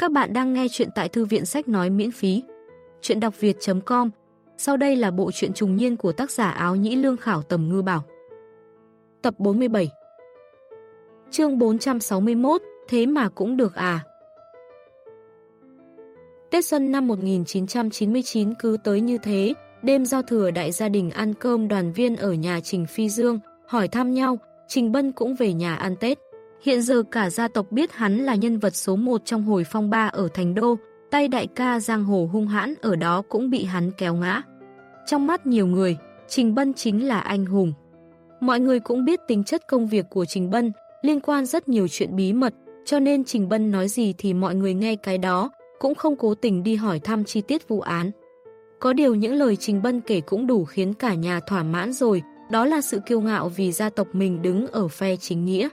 Các bạn đang nghe chuyện tại thư viện sách nói miễn phí. Chuyện đọc việt.com Sau đây là bộ truyện trùng niên của tác giả áo nhĩ lương khảo tầm ngư bảo. Tập 47 Chương 461 Thế mà cũng được à? Tết xuân năm 1999 cứ tới như thế, đêm giao thừa đại gia đình ăn cơm đoàn viên ở nhà Trình Phi Dương, hỏi thăm nhau, Trình Bân cũng về nhà ăn Tết. Hiện giờ cả gia tộc biết hắn là nhân vật số 1 trong hồi phong ba ở Thành Đô, tay đại ca giang hồ hung hãn ở đó cũng bị hắn kéo ngã. Trong mắt nhiều người, Trình Bân chính là anh hùng. Mọi người cũng biết tính chất công việc của Trình Bân, liên quan rất nhiều chuyện bí mật, cho nên Trình Bân nói gì thì mọi người nghe cái đó, cũng không cố tình đi hỏi thăm chi tiết vụ án. Có điều những lời Trình Bân kể cũng đủ khiến cả nhà thỏa mãn rồi, đó là sự kiêu ngạo vì gia tộc mình đứng ở phe chính nghĩa.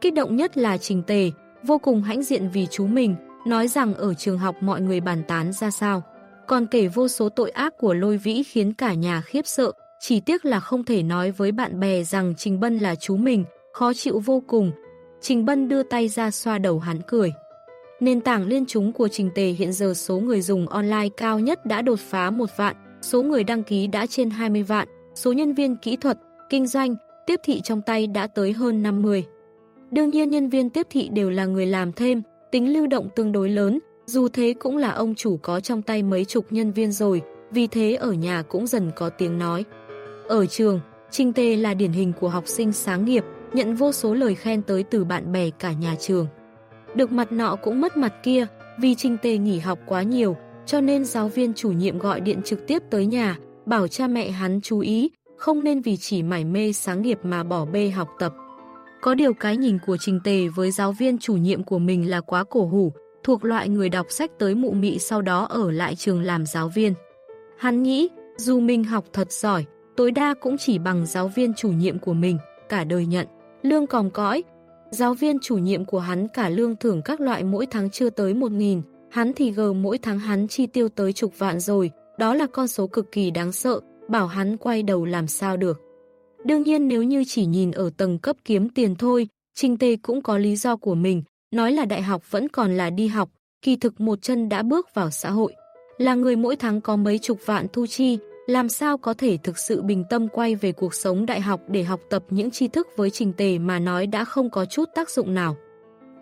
Kích động nhất là Trình Tề, vô cùng hãnh diện vì chú mình, nói rằng ở trường học mọi người bàn tán ra sao. Còn kể vô số tội ác của lôi vĩ khiến cả nhà khiếp sợ, chỉ tiếc là không thể nói với bạn bè rằng Trình Bân là chú mình, khó chịu vô cùng. Trình Bân đưa tay ra xoa đầu hắn cười. Nền tảng liên chúng của Trình Tề hiện giờ số người dùng online cao nhất đã đột phá một vạn, số người đăng ký đã trên 20 vạn, số nhân viên kỹ thuật, kinh doanh, tiếp thị trong tay đã tới hơn 50. Đương nhiên nhân viên tiếp thị đều là người làm thêm, tính lưu động tương đối lớn, dù thế cũng là ông chủ có trong tay mấy chục nhân viên rồi, vì thế ở nhà cũng dần có tiếng nói. Ở trường, Trinh Tê là điển hình của học sinh sáng nghiệp, nhận vô số lời khen tới từ bạn bè cả nhà trường. Được mặt nọ cũng mất mặt kia, vì Trinh Tê nghỉ học quá nhiều, cho nên giáo viên chủ nhiệm gọi điện trực tiếp tới nhà, bảo cha mẹ hắn chú ý, không nên vì chỉ mải mê sáng nghiệp mà bỏ bê học tập. Có điều cái nhìn của Trình Tề với giáo viên chủ nhiệm của mình là quá cổ hủ, thuộc loại người đọc sách tới mụ mị sau đó ở lại trường làm giáo viên. Hắn nghĩ, dù mình học thật giỏi, tối đa cũng chỉ bằng giáo viên chủ nhiệm của mình, cả đời nhận, lương còng cõi. Giáo viên chủ nhiệm của hắn cả lương thưởng các loại mỗi tháng chưa tới 1.000, hắn thì gờ mỗi tháng hắn chi tiêu tới chục vạn rồi, đó là con số cực kỳ đáng sợ, bảo hắn quay đầu làm sao được. Đương nhiên nếu như chỉ nhìn ở tầng cấp kiếm tiền thôi, Trình Tê cũng có lý do của mình, nói là đại học vẫn còn là đi học, kỳ thực một chân đã bước vào xã hội. Là người mỗi tháng có mấy chục vạn thu chi, làm sao có thể thực sự bình tâm quay về cuộc sống đại học để học tập những tri thức với Trình Tề mà nói đã không có chút tác dụng nào.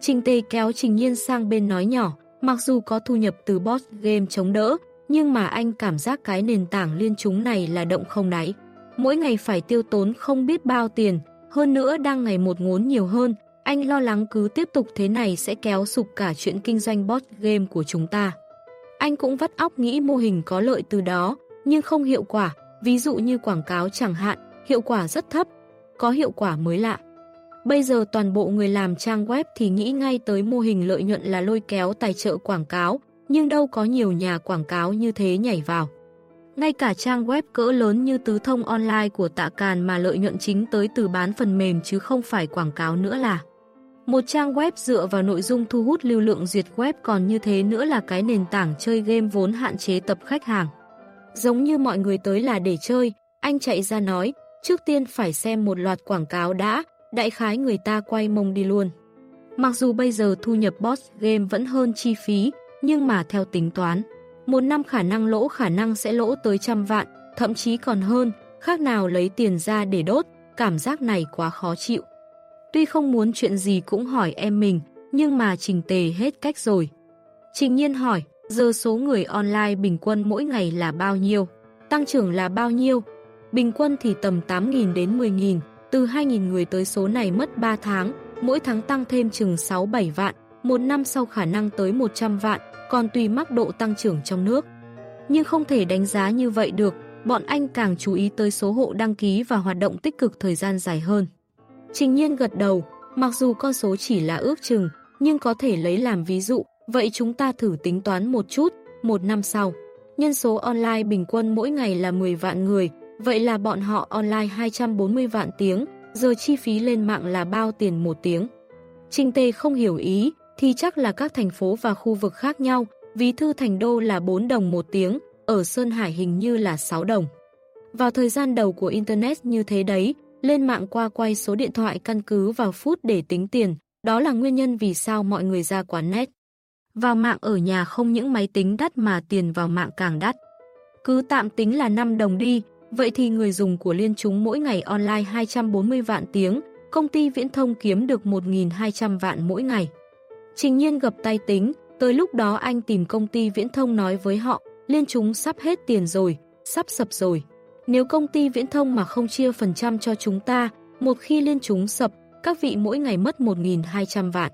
Trình Tề kéo Trình Nhiên sang bên nói nhỏ, mặc dù có thu nhập từ boss game chống đỡ, nhưng mà anh cảm giác cái nền tảng liên chúng này là động không đáy mỗi ngày phải tiêu tốn không biết bao tiền, hơn nữa đang ngày một ngốn nhiều hơn, anh lo lắng cứ tiếp tục thế này sẽ kéo sụp cả chuyện kinh doanh bot game của chúng ta. Anh cũng vắt óc nghĩ mô hình có lợi từ đó, nhưng không hiệu quả, ví dụ như quảng cáo chẳng hạn, hiệu quả rất thấp, có hiệu quả mới lạ. Bây giờ toàn bộ người làm trang web thì nghĩ ngay tới mô hình lợi nhuận là lôi kéo tài trợ quảng cáo, nhưng đâu có nhiều nhà quảng cáo như thế nhảy vào. Ngay cả trang web cỡ lớn như tứ thông online của tạ càn mà lợi nhuận chính tới từ bán phần mềm chứ không phải quảng cáo nữa là. Một trang web dựa vào nội dung thu hút lưu lượng duyệt web còn như thế nữa là cái nền tảng chơi game vốn hạn chế tập khách hàng. Giống như mọi người tới là để chơi, anh chạy ra nói, trước tiên phải xem một loạt quảng cáo đã, đại khái người ta quay mông đi luôn. Mặc dù bây giờ thu nhập boss game vẫn hơn chi phí, nhưng mà theo tính toán, một năm khả năng lỗ khả năng sẽ lỗ tới trăm vạn, thậm chí còn hơn, khác nào lấy tiền ra để đốt, cảm giác này quá khó chịu. Tuy không muốn chuyện gì cũng hỏi em mình, nhưng mà trình tề hết cách rồi. Trình nhiên hỏi, giờ số người online bình quân mỗi ngày là bao nhiêu? Tăng trưởng là bao nhiêu? Bình quân thì tầm 8.000 đến 10.000, từ 2.000 người tới số này mất 3 tháng, mỗi tháng tăng thêm chừng 6-7 vạn, một năm sau khả năng tới 100 vạn, còn tùy mức độ tăng trưởng trong nước. Nhưng không thể đánh giá như vậy được, bọn anh càng chú ý tới số hộ đăng ký và hoạt động tích cực thời gian dài hơn. Trình nhiên gật đầu, mặc dù con số chỉ là ước chừng, nhưng có thể lấy làm ví dụ, vậy chúng ta thử tính toán một chút, một năm sau. Nhân số online bình quân mỗi ngày là 10 vạn người, vậy là bọn họ online 240 vạn tiếng, giờ chi phí lên mạng là bao tiền một tiếng. Trình Tê không hiểu ý, thì chắc là các thành phố và khu vực khác nhau, ví thư thành đô là 4 đồng một tiếng, ở Sơn Hải hình như là 6 đồng. Vào thời gian đầu của Internet như thế đấy, lên mạng qua quay số điện thoại căn cứ vào phút để tính tiền, đó là nguyên nhân vì sao mọi người ra quán net. Vào mạng ở nhà không những máy tính đắt mà tiền vào mạng càng đắt. Cứ tạm tính là 5 đồng đi, vậy thì người dùng của liên chúng mỗi ngày online 240 vạn tiếng, công ty viễn thông kiếm được 1.200 vạn mỗi ngày. Trình nhiên gập tay tính, tới lúc đó anh tìm công ty viễn thông nói với họ, liên chúng sắp hết tiền rồi, sắp sập rồi. Nếu công ty viễn thông mà không chia phần trăm cho chúng ta, một khi liên chúng sập, các vị mỗi ngày mất 1.200 vạn.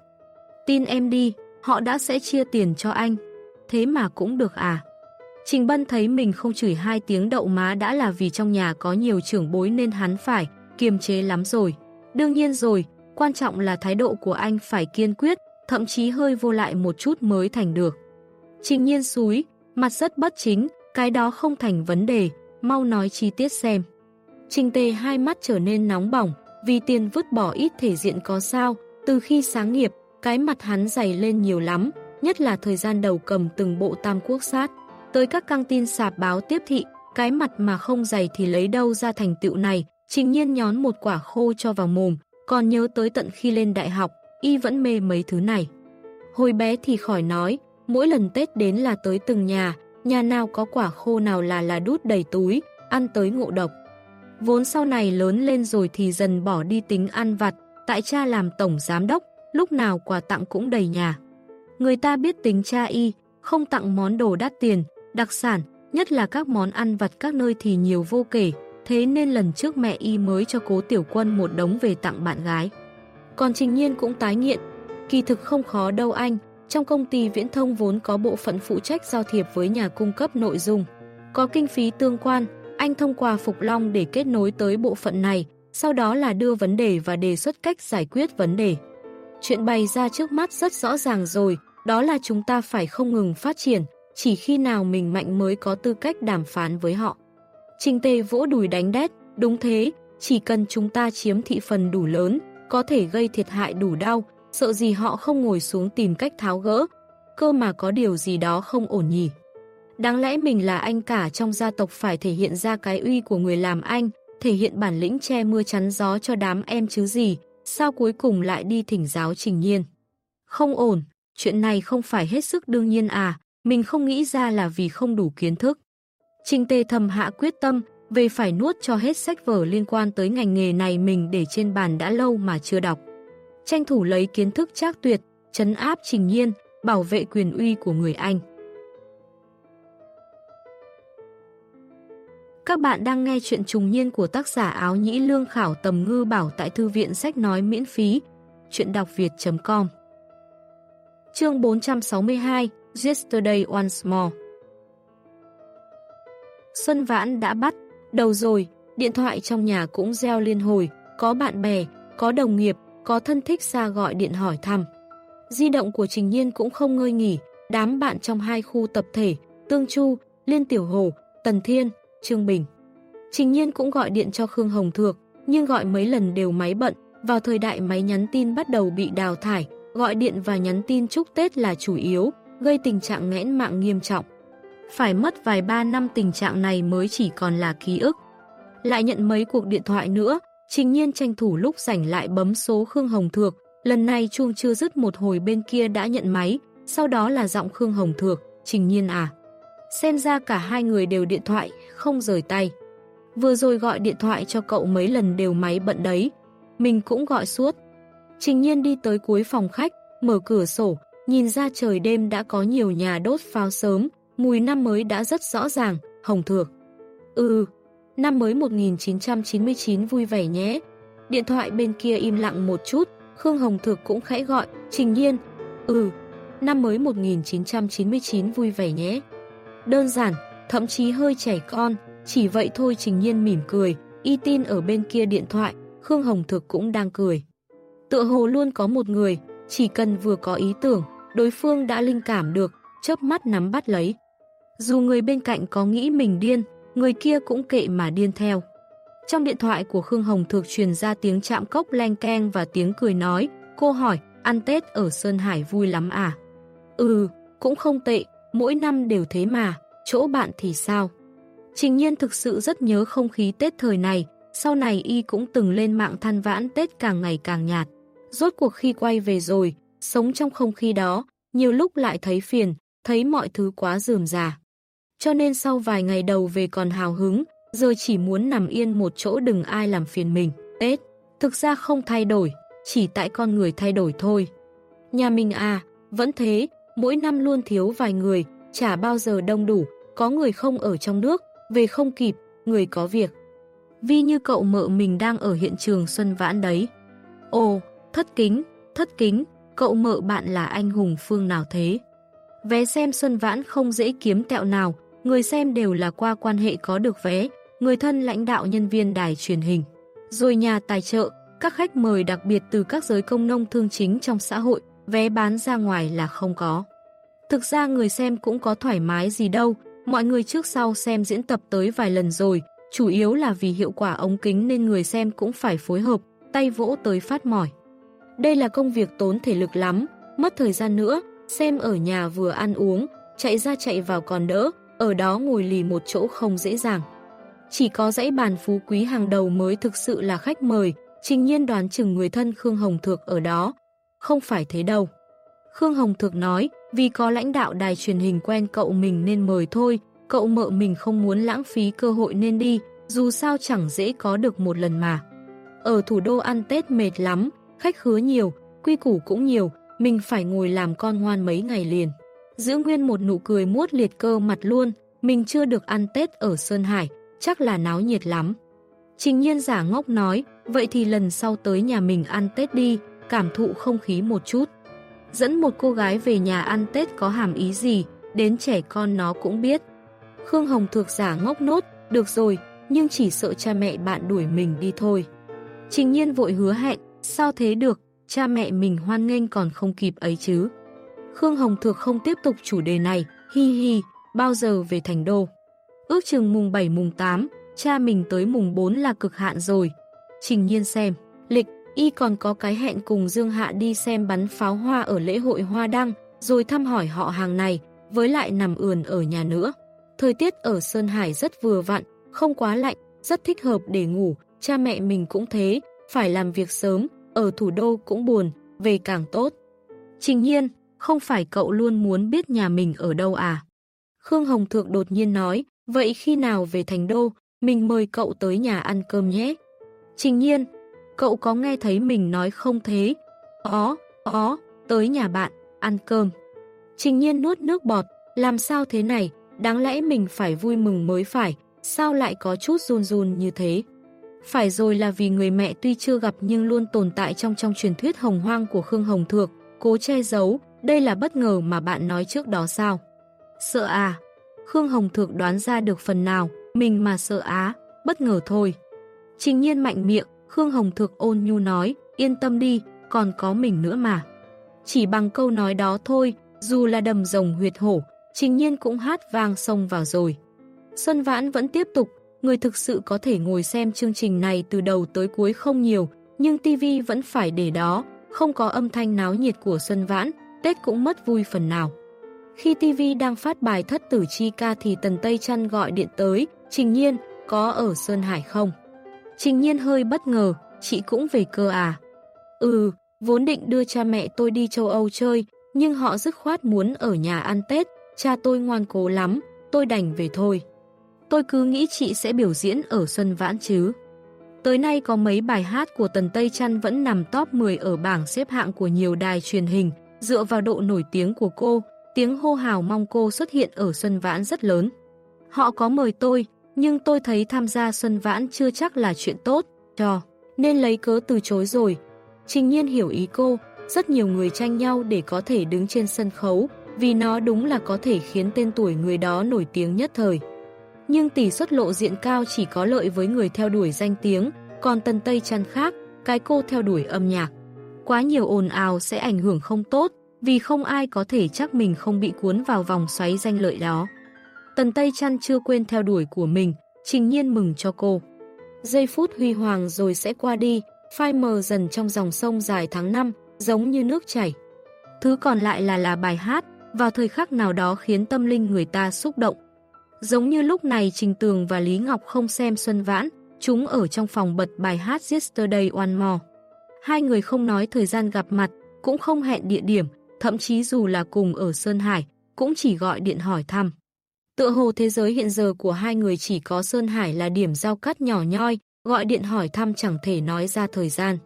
Tin em đi, họ đã sẽ chia tiền cho anh. Thế mà cũng được à? Trình Bân thấy mình không chửi hai tiếng đậu má đã là vì trong nhà có nhiều trưởng bối nên hắn phải kiềm chế lắm rồi. Đương nhiên rồi, quan trọng là thái độ của anh phải kiên quyết, thậm chí hơi vô lại một chút mới thành được. Trình nhiên xúi, mặt rất bất chính, cái đó không thành vấn đề, mau nói chi tiết xem. Trình tề hai mắt trở nên nóng bỏng, vì tiền vứt bỏ ít thể diện có sao, từ khi sáng nghiệp, cái mặt hắn dày lên nhiều lắm, nhất là thời gian đầu cầm từng bộ tam quốc sát. Tới các căng tin sạp báo tiếp thị, cái mặt mà không dày thì lấy đâu ra thành tựu này, trình nhiên nhón một quả khô cho vào mồm, còn nhớ tới tận khi lên đại học, y vẫn mê mấy thứ này. Hồi bé thì khỏi nói, mỗi lần Tết đến là tới từng nhà, nhà nào có quả khô nào là là đút đầy túi, ăn tới ngộ độc. Vốn sau này lớn lên rồi thì dần bỏ đi tính ăn vặt, tại cha làm tổng giám đốc, lúc nào quà tặng cũng đầy nhà. Người ta biết tính cha y, không tặng món đồ đắt tiền, đặc sản, nhất là các món ăn vặt các nơi thì nhiều vô kể, thế nên lần trước mẹ y mới cho cố tiểu quân một đống về tặng bạn gái. Còn Trình Nhiên cũng tái nghiện, kỳ thực không khó đâu anh, trong công ty viễn thông vốn có bộ phận phụ trách giao thiệp với nhà cung cấp nội dung. Có kinh phí tương quan, anh thông qua Phục Long để kết nối tới bộ phận này, sau đó là đưa vấn đề và đề xuất cách giải quyết vấn đề. Chuyện bày ra trước mắt rất rõ ràng rồi, đó là chúng ta phải không ngừng phát triển, chỉ khi nào mình mạnh mới có tư cách đàm phán với họ. Trình tề vỗ đùi đánh đét, đúng thế, chỉ cần chúng ta chiếm thị phần đủ lớn, có thể gây thiệt hại đủ đau, sợ gì họ không ngồi xuống tìm cách tháo gỡ, cơ mà có điều gì đó không ổn nhỉ. Đáng lẽ mình là anh cả trong gia tộc phải thể hiện ra cái uy của người làm anh, thể hiện bản lĩnh che mưa chắn gió cho đám em chứ gì, sao cuối cùng lại đi thỉnh giáo trình nhiên. Không ổn, chuyện này không phải hết sức đương nhiên à, mình không nghĩ ra là vì không đủ kiến thức. Trình tề thầm hạ quyết tâm, về phải nuốt cho hết sách vở liên quan tới ngành nghề này mình để trên bàn đã lâu mà chưa đọc. Tranh thủ lấy kiến thức trác tuyệt, chấn áp trình nhiên, bảo vệ quyền uy của người Anh. Các bạn đang nghe chuyện trùng niên của tác giả áo nhĩ lương khảo tầm ngư bảo tại thư viện sách nói miễn phí. Chuyện đọc việt.com Chương 462 Yesterday Once More Xuân Vãn đã bắt, đầu rồi, điện thoại trong nhà cũng reo liên hồi, có bạn bè, có đồng nghiệp, có thân thích xa gọi điện hỏi thăm. Di động của Trình Nhiên cũng không ngơi nghỉ, đám bạn trong hai khu tập thể, Tương Chu, Liên Tiểu Hồ, Tần Thiên, Trương Bình. Trình Nhiên cũng gọi điện cho Khương Hồng Thược, nhưng gọi mấy lần đều máy bận, vào thời đại máy nhắn tin bắt đầu bị đào thải, gọi điện và nhắn tin chúc Tết là chủ yếu, gây tình trạng nghẽn mạng nghiêm trọng. Phải mất vài ba năm tình trạng này mới chỉ còn là ký ức. Lại nhận mấy cuộc điện thoại nữa, Trình Nhiên tranh thủ lúc rảnh lại bấm số Khương Hồng Thược, lần này chuông chưa dứt một hồi bên kia đã nhận máy, sau đó là giọng Khương Hồng Thược, Trình Nhiên à. Xem ra cả hai người đều điện thoại, không rời tay. Vừa rồi gọi điện thoại cho cậu mấy lần đều máy bận đấy. Mình cũng gọi suốt. Trình nhiên đi tới cuối phòng khách, mở cửa sổ, nhìn ra trời đêm đã có nhiều nhà đốt pháo sớm, mùi năm mới đã rất rõ ràng, hồng thược. Ừ, ừ năm mới 1999 vui vẻ nhé. Điện thoại bên kia im lặng một chút, Khương Hồng Thược cũng khẽ gọi, Trình Nhiên. Ừ, năm mới 1999 vui vẻ nhé. Đơn giản, thậm chí hơi trẻ con, chỉ vậy thôi Trình Nhiên mỉm cười, y tin ở bên kia điện thoại, Khương Hồng Thược cũng đang cười. Tựa hồ luôn có một người, chỉ cần vừa có ý tưởng, đối phương đã linh cảm được, chớp mắt nắm bắt lấy. Dù người bên cạnh có nghĩ mình điên, người kia cũng kệ mà điên theo. Trong điện thoại của Khương Hồng Thực truyền ra tiếng chạm cốc len keng và tiếng cười nói, cô hỏi, ăn Tết ở Sơn Hải vui lắm à? Ừ, cũng không tệ, mỗi năm đều thế mà, chỗ bạn thì sao? Trình nhiên thực sự rất nhớ không khí Tết thời này, sau này y cũng từng lên mạng than vãn Tết càng ngày càng nhạt. Rốt cuộc khi quay về rồi, sống trong không khí đó, nhiều lúc lại thấy phiền, thấy mọi thứ quá dườm già. Cho nên sau vài ngày đầu về còn hào hứng, giờ chỉ muốn nằm yên một chỗ đừng ai làm phiền mình. Tết, thực ra không thay đổi, chỉ tại con người thay đổi thôi. Nhà mình à, vẫn thế, mỗi năm luôn thiếu vài người, chả bao giờ đông đủ, có người không ở trong nước, về không kịp, người có việc. Vi như cậu mợ mình đang ở hiện trường Xuân Vãn đấy. Ồ, thất kính, thất kính, cậu mợ bạn là anh hùng phương nào thế? Vé xem Xuân Vãn không dễ kiếm tẹo nào, người xem đều là qua quan hệ có được vé, người thân lãnh đạo nhân viên đài truyền hình. Rồi nhà tài trợ, các khách mời đặc biệt từ các giới công nông thương chính trong xã hội, vé bán ra ngoài là không có. Thực ra người xem cũng có thoải mái gì đâu, mọi người trước sau xem diễn tập tới vài lần rồi, chủ yếu là vì hiệu quả ống kính nên người xem cũng phải phối hợp, tay vỗ tới phát mỏi. Đây là công việc tốn thể lực lắm, mất thời gian nữa, xem ở nhà vừa ăn uống, chạy ra chạy vào còn đỡ, ở đó ngồi lì một chỗ không dễ dàng. Chỉ có dãy bàn phú quý hàng đầu mới thực sự là khách mời, trình nhiên đoán chừng người thân Khương Hồng Thược ở đó. Không phải thế đâu. Khương Hồng Thược nói, vì có lãnh đạo đài truyền hình quen cậu mình nên mời thôi, cậu mợ mình không muốn lãng phí cơ hội nên đi, dù sao chẳng dễ có được một lần mà. Ở thủ đô ăn Tết mệt lắm, khách khứa nhiều, quy củ cũng nhiều, mình phải ngồi làm con ngoan mấy ngày liền. Giữ nguyên một nụ cười muốt liệt cơ mặt luôn, mình chưa được ăn Tết ở Sơn Hải, chắc là náo nhiệt lắm. Trình nhiên giả ngốc nói, vậy thì lần sau tới nhà mình ăn Tết đi, cảm thụ không khí một chút. Dẫn một cô gái về nhà ăn Tết có hàm ý gì, đến trẻ con nó cũng biết. Khương Hồng Thược giả ngốc nốt, được rồi, nhưng chỉ sợ cha mẹ bạn đuổi mình đi thôi. Trình nhiên vội hứa hẹn, sao thế được, cha mẹ mình hoan nghênh còn không kịp ấy chứ. Khương Hồng Thược không tiếp tục chủ đề này, hi hi, bao giờ về thành đô. Ước chừng mùng 7 mùng 8, cha mình tới mùng 4 là cực hạn rồi. Trình nhiên xem, lịch, y còn có cái hẹn cùng Dương Hạ đi xem bắn pháo hoa ở lễ hội Hoa Đăng, rồi thăm hỏi họ hàng này, với lại nằm ườn ở nhà nữa. Thời tiết ở Sơn Hải rất vừa vặn, không quá lạnh, rất thích hợp để ngủ, cha mẹ mình cũng thế, phải làm việc sớm, ở thủ đô cũng buồn, về càng tốt. Trình nhiên, không phải cậu luôn muốn biết nhà mình ở đâu à? Khương Hồng Thượng đột nhiên nói, vậy khi nào về thành đô, mình mời cậu tới nhà ăn cơm nhé. Trình nhiên, cậu có nghe thấy mình nói không thế? Ó, ó, tới nhà bạn, ăn cơm. Trình nhiên nuốt nước bọt, làm sao thế này, đáng lẽ mình phải vui mừng mới phải, sao lại có chút run run như thế? Phải rồi là vì người mẹ tuy chưa gặp nhưng luôn tồn tại trong trong truyền thuyết hồng hoang của Khương Hồng Thược, cố che giấu, đây là bất ngờ mà bạn nói trước đó sao? Sợ à? Khương Hồng Thược đoán ra được phần nào, mình mà sợ á, bất ngờ thôi. Trình nhiên mạnh miệng, Khương Hồng Thược ôn nhu nói, yên tâm đi, còn có mình nữa mà. Chỉ bằng câu nói đó thôi, dù là đầm rồng huyệt hổ, trình nhiên cũng hát vang sông vào rồi. Xuân Vãn vẫn tiếp tục, người thực sự có thể ngồi xem chương trình này từ đầu tới cuối không nhiều, nhưng TV vẫn phải để đó, không có âm thanh náo nhiệt của Xuân Vãn, Tết cũng mất vui phần nào. Khi TV đang phát bài thất tử chi ca thì Tần Tây Trăn gọi điện tới, Trình Nhiên, có ở Sơn Hải không? Trình Nhiên hơi bất ngờ, chị cũng về cơ à? Ừ, vốn định đưa cha mẹ tôi đi châu Âu chơi, nhưng họ dứt khoát muốn ở nhà ăn Tết, cha tôi ngoan cố lắm, tôi đành về thôi. Tôi cứ nghĩ chị sẽ biểu diễn ở Xuân Vãn chứ. Tới nay có mấy bài hát của Tần Tây Trăn vẫn nằm top 10 ở bảng xếp hạng của nhiều đài truyền hình, dựa vào độ nổi tiếng của cô, tiếng hô hào mong cô xuất hiện ở Xuân Vãn rất lớn. Họ có mời tôi, nhưng tôi thấy tham gia Xuân Vãn chưa chắc là chuyện tốt, cho, nên lấy cớ từ chối rồi. Trình nhiên hiểu ý cô, rất nhiều người tranh nhau để có thể đứng trên sân khấu, vì nó đúng là có thể khiến tên tuổi người đó nổi tiếng nhất thời. Nhưng tỷ suất lộ diện cao chỉ có lợi với người theo đuổi danh tiếng, còn Tân Tây chăn khác, cái cô theo đuổi âm nhạc. Quá nhiều ồn ào sẽ ảnh hưởng không tốt, vì không ai có thể chắc mình không bị cuốn vào vòng xoáy danh lợi đó. Tần Tây Trăn chưa quên theo đuổi của mình, trình nhiên mừng cho cô. Giây phút huy hoàng rồi sẽ qua đi, phai mờ dần trong dòng sông dài tháng năm, giống như nước chảy. Thứ còn lại là là bài hát, vào thời khắc nào đó khiến tâm linh người ta xúc động. Giống như lúc này Trình Tường và Lý Ngọc không xem Xuân Vãn, chúng ở trong phòng bật bài hát Yesterday One More. Hai người không nói thời gian gặp mặt, cũng không hẹn địa điểm, thậm chí dù là cùng ở Sơn Hải, cũng chỉ gọi điện hỏi thăm. Tựa hồ thế giới hiện giờ của hai người chỉ có Sơn Hải là điểm giao cắt nhỏ nhoi, gọi điện hỏi thăm chẳng thể nói ra thời gian.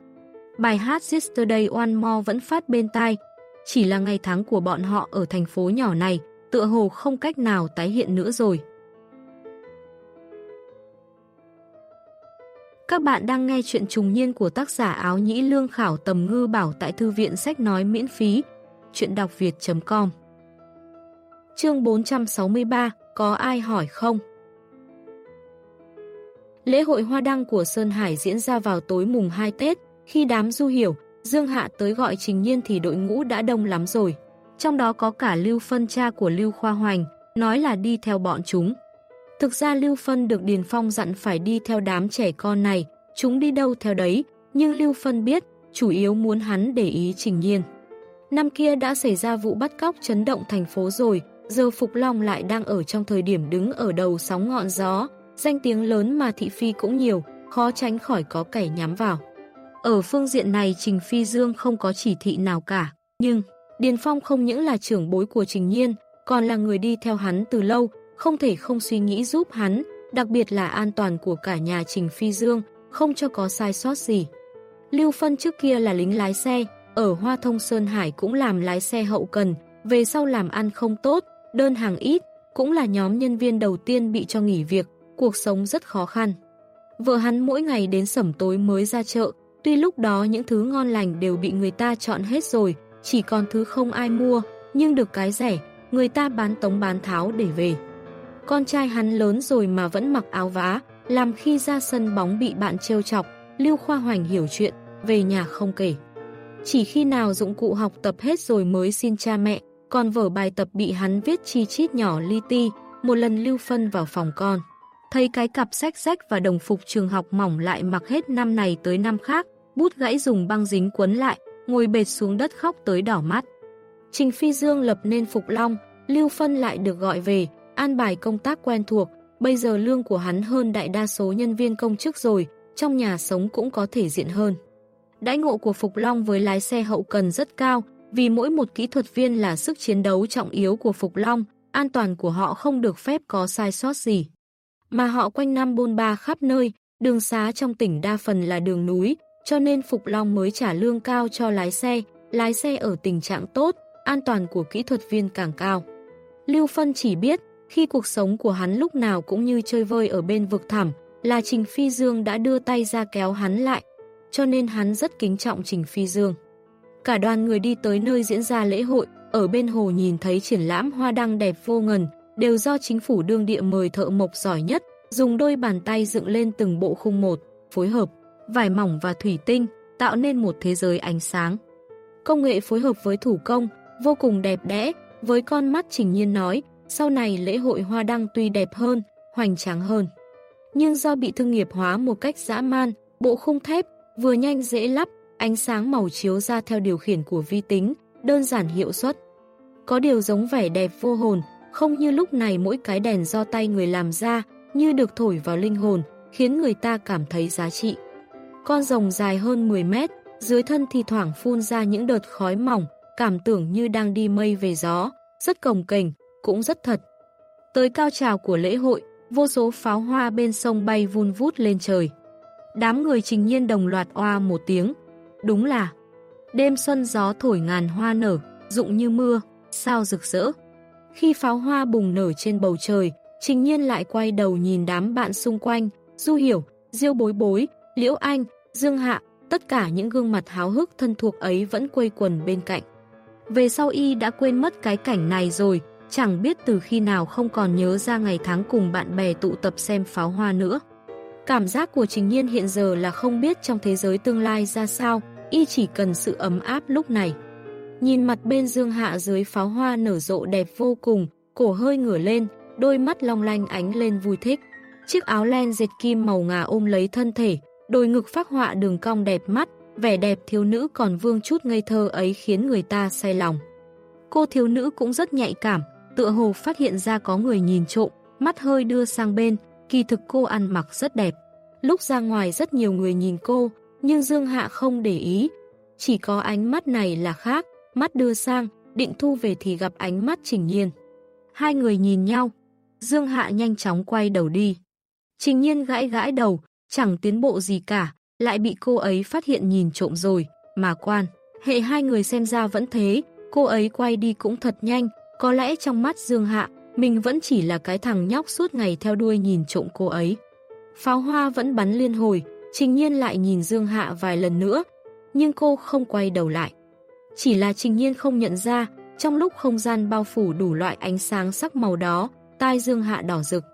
Bài hát Yesterday One More vẫn phát bên tai, chỉ là ngày tháng của bọn họ ở thành phố nhỏ này, tựa hồ không cách nào tái hiện nữa rồi. Các bạn đang nghe chuyện trùng niên của tác giả áo nhĩ lương khảo tầm ngư bảo tại thư viện sách nói miễn phí, chuyện đọc việt.com Chương 463, có ai hỏi không? Lễ hội hoa đăng của Sơn Hải diễn ra vào tối mùng 2 Tết, khi đám du hiểu, Dương Hạ tới gọi Trình Nhiên thì đội ngũ đã đông lắm rồi. Trong đó có cả Lưu Phân cha của Lưu Khoa Hoành, nói là đi theo bọn chúng. Thực ra Lưu Phân được Điền Phong dặn phải đi theo đám trẻ con này, chúng đi đâu theo đấy, nhưng Lưu Phân biết, chủ yếu muốn hắn để ý Trình Nhiên. Năm kia đã xảy ra vụ bắt cóc chấn động thành phố rồi, giờ Phục Long lại đang ở trong thời điểm đứng ở đầu sóng ngọn gió, danh tiếng lớn mà thị phi cũng nhiều, khó tránh khỏi có kẻ nhắm vào. Ở phương diện này Trình Phi Dương không có chỉ thị nào cả, nhưng Điền Phong không những là trưởng bối của Trình Nhiên, còn là người đi theo hắn từ lâu, không thể không suy nghĩ giúp hắn, đặc biệt là an toàn của cả nhà Trình Phi Dương, không cho có sai sót gì. Lưu Phân trước kia là lính lái xe, ở Hoa Thông Sơn Hải cũng làm lái xe hậu cần, về sau làm ăn không tốt, đơn hàng ít, cũng là nhóm nhân viên đầu tiên bị cho nghỉ việc, cuộc sống rất khó khăn. Vợ hắn mỗi ngày đến sẩm tối mới ra chợ, tuy lúc đó những thứ ngon lành đều bị người ta chọn hết rồi, chỉ còn thứ không ai mua, nhưng được cái rẻ, người ta bán tống bán tháo để về. Con trai hắn lớn rồi mà vẫn mặc áo vá, làm khi ra sân bóng bị bạn trêu chọc, Lưu Khoa Hoành hiểu chuyện, về nhà không kể. Chỉ khi nào dụng cụ học tập hết rồi mới xin cha mẹ, còn vở bài tập bị hắn viết chi chít nhỏ li ti, một lần lưu phân vào phòng con. Thấy cái cặp sách sách và đồng phục trường học mỏng lại mặc hết năm này tới năm khác, bút gãy dùng băng dính quấn lại, ngồi bệt xuống đất khóc tới đỏ mắt. Trình Phi Dương lập nên Phục Long, Lưu Phân lại được gọi về, an bài công tác quen thuộc, bây giờ lương của hắn hơn đại đa số nhân viên công chức rồi, trong nhà sống cũng có thể diện hơn. Đãi ngộ của Phục Long với lái xe hậu cần rất cao, vì mỗi một kỹ thuật viên là sức chiến đấu trọng yếu của Phục Long, an toàn của họ không được phép có sai sót gì. Mà họ quanh năm bôn ba khắp nơi, đường xá trong tỉnh đa phần là đường núi, cho nên Phục Long mới trả lương cao cho lái xe, lái xe ở tình trạng tốt, an toàn của kỹ thuật viên càng cao. Lưu Phân chỉ biết, khi cuộc sống của hắn lúc nào cũng như chơi vơi ở bên vực thẳm, là Trình Phi Dương đã đưa tay ra kéo hắn lại, cho nên hắn rất kính trọng Trình Phi Dương. Cả đoàn người đi tới nơi diễn ra lễ hội, ở bên hồ nhìn thấy triển lãm hoa đăng đẹp vô ngần, đều do chính phủ đương địa mời thợ mộc giỏi nhất, dùng đôi bàn tay dựng lên từng bộ khung một, phối hợp, vải mỏng và thủy tinh, tạo nên một thế giới ánh sáng. Công nghệ phối hợp với thủ công, vô cùng đẹp đẽ, với con mắt trình nhiên nói, sau này lễ hội hoa đăng tuy đẹp hơn, hoành tráng hơn. Nhưng do bị thương nghiệp hóa một cách dã man, bộ khung thép vừa nhanh dễ lắp, ánh sáng màu chiếu ra theo điều khiển của vi tính, đơn giản hiệu suất. Có điều giống vẻ đẹp vô hồn, không như lúc này mỗi cái đèn do tay người làm ra, như được thổi vào linh hồn, khiến người ta cảm thấy giá trị. Con rồng dài hơn 10 mét, dưới thân thì thoảng phun ra những đợt khói mỏng, cảm tưởng như đang đi mây về gió, rất cồng kềnh, cũng rất thật. Tới cao trào của lễ hội, vô số pháo hoa bên sông bay vun vút lên trời. Đám người trình nhiên đồng loạt oa một tiếng. Đúng là, đêm xuân gió thổi ngàn hoa nở, rụng như mưa, sao rực rỡ. Khi pháo hoa bùng nở trên bầu trời, trình nhiên lại quay đầu nhìn đám bạn xung quanh, Du Hiểu, Diêu Bối Bối, Liễu Anh, Dương Hạ, tất cả những gương mặt háo hức thân thuộc ấy vẫn quây quần bên cạnh. Về sau y đã quên mất cái cảnh này rồi, chẳng biết từ khi nào không còn nhớ ra ngày tháng cùng bạn bè tụ tập xem pháo hoa nữa. Cảm giác của Trình Nhiên hiện giờ là không biết trong thế giới tương lai ra sao, y chỉ cần sự ấm áp lúc này. Nhìn mặt bên dương hạ dưới pháo hoa nở rộ đẹp vô cùng, cổ hơi ngửa lên, đôi mắt long lanh ánh lên vui thích. Chiếc áo len dệt kim màu ngà ôm lấy thân thể, đôi ngực phác họa đường cong đẹp mắt, vẻ đẹp thiếu nữ còn vương chút ngây thơ ấy khiến người ta say lòng. Cô thiếu nữ cũng rất nhạy cảm, tựa hồ phát hiện ra có người nhìn trộm, mắt hơi đưa sang bên, kỳ thực cô ăn mặc rất đẹp. Lúc ra ngoài rất nhiều người nhìn cô, nhưng Dương Hạ không để ý. Chỉ có ánh mắt này là khác, mắt đưa sang, định thu về thì gặp ánh mắt Trình Nhiên. Hai người nhìn nhau, Dương Hạ nhanh chóng quay đầu đi. Trình Nhiên gãi gãi đầu, chẳng tiến bộ gì cả, lại bị cô ấy phát hiện nhìn trộm rồi, mà quan. Hệ hai người xem ra vẫn thế, cô ấy quay đi cũng thật nhanh, có lẽ trong mắt Dương Hạ, mình vẫn chỉ là cái thằng nhóc suốt ngày theo đuôi nhìn trộm cô ấy. Pháo hoa vẫn bắn liên hồi, Trình Nhiên lại nhìn Dương Hạ vài lần nữa, nhưng cô không quay đầu lại. Chỉ là Trình Nhiên không nhận ra, trong lúc không gian bao phủ đủ loại ánh sáng sắc màu đó, tai Dương Hạ đỏ rực.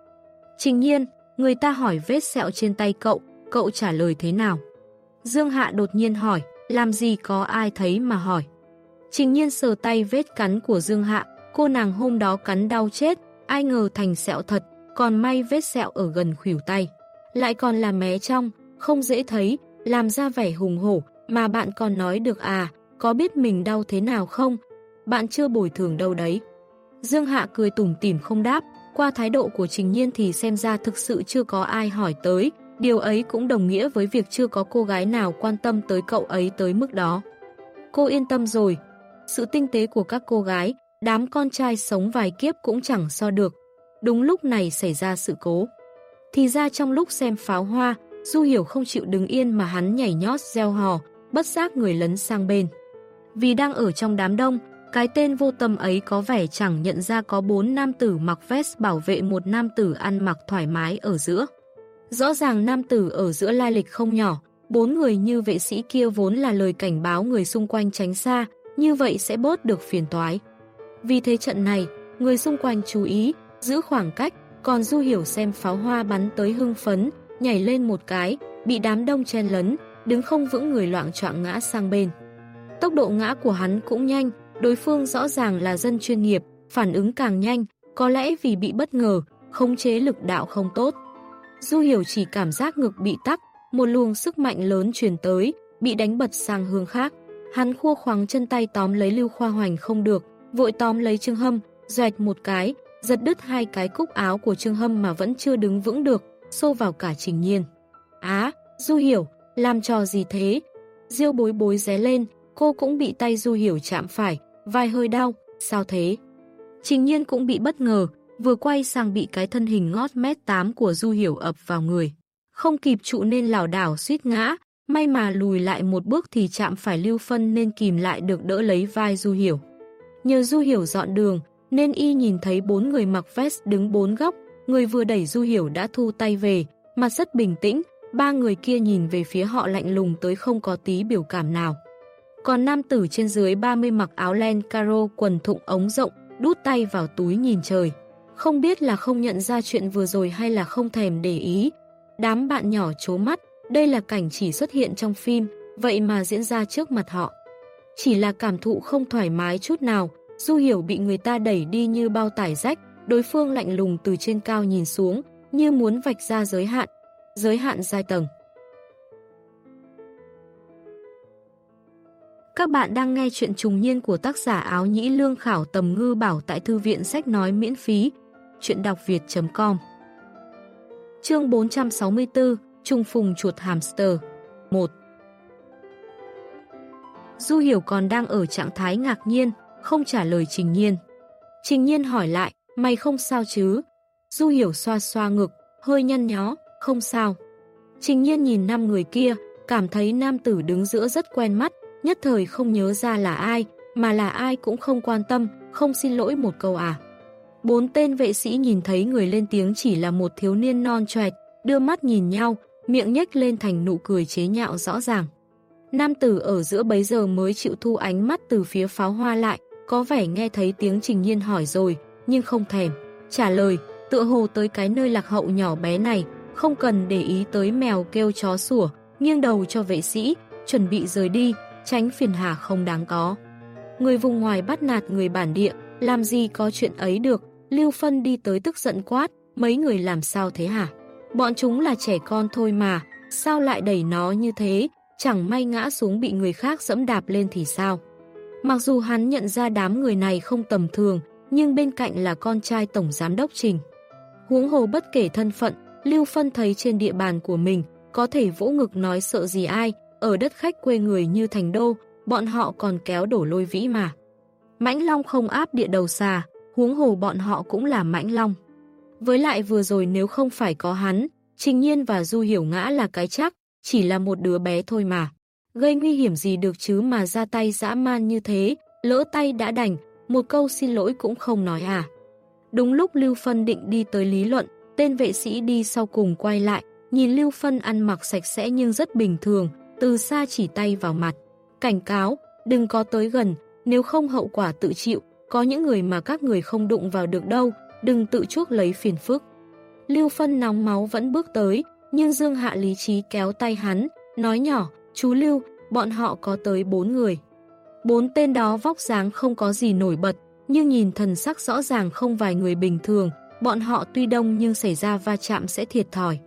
Trình Nhiên, người ta hỏi vết sẹo trên tay cậu, cậu trả lời thế nào? Dương Hạ đột nhiên hỏi, làm gì có ai thấy mà hỏi. Trình Nhiên sờ tay vết cắn của Dương Hạ, cô nàng hôm đó cắn đau chết, ai ngờ thành sẹo thật, còn may vết sẹo ở gần khỉu tay. Lại còn là mé trong, không dễ thấy, làm ra vẻ hùng hổ, mà bạn còn nói được à, có biết mình đau thế nào không? Bạn chưa bồi thường đâu đấy. Dương Hạ cười tủm tỉm không đáp, qua thái độ của Trình Nhiên thì xem ra thực sự chưa có ai hỏi tới, điều ấy cũng đồng nghĩa với việc chưa có cô gái nào quan tâm tới cậu ấy tới mức đó. Cô yên tâm rồi, sự tinh tế của các cô gái, đám con trai sống vài kiếp cũng chẳng so được. Đúng lúc này xảy ra sự cố. Thì ra trong lúc xem pháo hoa, Du Hiểu không chịu đứng yên mà hắn nhảy nhót gieo hò, bất giác người lấn sang bên. Vì đang ở trong đám đông, cái tên vô tâm ấy có vẻ chẳng nhận ra có bốn nam tử mặc vest bảo vệ một nam tử ăn mặc thoải mái ở giữa. Rõ ràng nam tử ở giữa lai lịch không nhỏ, bốn người như vệ sĩ kia vốn là lời cảnh báo người xung quanh tránh xa, như vậy sẽ bớt được phiền toái. Vì thế trận này, người xung quanh chú ý, giữ khoảng cách, còn Du Hiểu xem pháo hoa bắn tới hưng phấn, nhảy lên một cái, bị đám đông chen lấn, đứng không vững người loạn trọng ngã sang bên. Tốc độ ngã của hắn cũng nhanh, đối phương rõ ràng là dân chuyên nghiệp, phản ứng càng nhanh, có lẽ vì bị bất ngờ, khống chế lực đạo không tốt. Du Hiểu chỉ cảm giác ngực bị tắc, một luồng sức mạnh lớn truyền tới, bị đánh bật sang hướng khác. Hắn khua khoáng chân tay tóm lấy Lưu Khoa Hoành không được, vội tóm lấy Trương Hâm, doẹt một cái, giật đứt hai cái cúc áo của Trương Hâm mà vẫn chưa đứng vững được, xô vào cả Trình Nhiên. Á, Du Hiểu, làm trò gì thế? Diêu bối bối ré lên, cô cũng bị tay Du Hiểu chạm phải, vai hơi đau, sao thế? Trình Nhiên cũng bị bất ngờ, vừa quay sang bị cái thân hình ngót mét 8 của Du Hiểu ập vào người. Không kịp trụ nên lảo đảo suýt ngã, may mà lùi lại một bước thì chạm phải Lưu Phân nên kìm lại được đỡ lấy vai Du Hiểu. Nhờ Du Hiểu dọn đường, nên y nhìn thấy bốn người mặc vest đứng bốn góc, người vừa đẩy Du Hiểu đã thu tay về, mặt rất bình tĩnh, ba người kia nhìn về phía họ lạnh lùng tới không có tí biểu cảm nào. Còn nam tử trên dưới 30 mặc áo len caro quần thụng ống rộng, đút tay vào túi nhìn trời. Không biết là không nhận ra chuyện vừa rồi hay là không thèm để ý. Đám bạn nhỏ chố mắt, đây là cảnh chỉ xuất hiện trong phim, vậy mà diễn ra trước mặt họ. Chỉ là cảm thụ không thoải mái chút nào, Du Hiểu bị người ta đẩy đi như bao tải rách, đối phương lạnh lùng từ trên cao nhìn xuống, như muốn vạch ra giới hạn, giới hạn giai tầng. Các bạn đang nghe chuyện trùng niên của tác giả áo nhĩ lương khảo tầm ngư bảo tại thư viện sách nói miễn phí, chuyện đọc việt.com Chương 464, Trung Phùng chuột hamster. 1 Du Hiểu còn đang ở trạng thái ngạc nhiên, không trả lời Trình Nhiên. Trình Nhiên hỏi lại, mày không sao chứ? Du Hiểu xoa xoa ngực, hơi nhăn nhó, không sao. Trình Nhiên nhìn năm người kia, cảm thấy nam tử đứng giữa rất quen mắt, nhất thời không nhớ ra là ai, mà là ai cũng không quan tâm, không xin lỗi một câu à. Bốn tên vệ sĩ nhìn thấy người lên tiếng chỉ là một thiếu niên non choẹt, đưa mắt nhìn nhau, miệng nhếch lên thành nụ cười chế nhạo rõ ràng. Nam tử ở giữa bấy giờ mới chịu thu ánh mắt từ phía pháo hoa lại, có vẻ nghe thấy tiếng Trình Nhiên hỏi rồi, nhưng không thèm. Trả lời, tựa hồ tới cái nơi lạc hậu nhỏ bé này, không cần để ý tới mèo kêu chó sủa, nghiêng đầu cho vệ sĩ, chuẩn bị rời đi, tránh phiền hà không đáng có. Người vùng ngoài bắt nạt người bản địa, làm gì có chuyện ấy được, Lưu Phân đi tới tức giận quát, mấy người làm sao thế hả? Bọn chúng là trẻ con thôi mà, sao lại đẩy nó như thế, chẳng may ngã xuống bị người khác dẫm đạp lên thì sao? Mặc dù hắn nhận ra đám người này không tầm thường, nhưng bên cạnh là con trai Tổng Giám Đốc Trình. Huống hồ bất kể thân phận, Lưu Phân thấy trên địa bàn của mình, có thể vỗ ngực nói sợ gì ai, ở đất khách quê người như thành đô, bọn họ còn kéo đổ lôi vĩ mà. Mãnh Long không áp địa đầu xà, huống hồ bọn họ cũng là Mãnh Long. Với lại vừa rồi nếu không phải có hắn, Trình Nhiên và Du Hiểu Ngã là cái chắc, chỉ là một đứa bé thôi mà. Gây nguy hiểm gì được chứ mà ra tay dã man như thế, lỡ tay đã đành, một câu xin lỗi cũng không nói à. Đúng lúc Lưu Phân định đi tới lý luận, tên vệ sĩ đi sau cùng quay lại, nhìn Lưu Phân ăn mặc sạch sẽ nhưng rất bình thường, từ xa chỉ tay vào mặt. Cảnh cáo, đừng có tới gần, nếu không hậu quả tự chịu, có những người mà các người không đụng vào được đâu, đừng tự chuốc lấy phiền phức. Lưu Phân nóng máu vẫn bước tới, nhưng Dương Hạ lý trí kéo tay hắn, nói nhỏ, chú Lưu, bọn họ có tới bốn người. Bốn tên đó vóc dáng không có gì nổi bật, nhưng nhìn thần sắc rõ ràng không vài người bình thường, bọn họ tuy đông nhưng xảy ra va chạm sẽ thiệt thòi.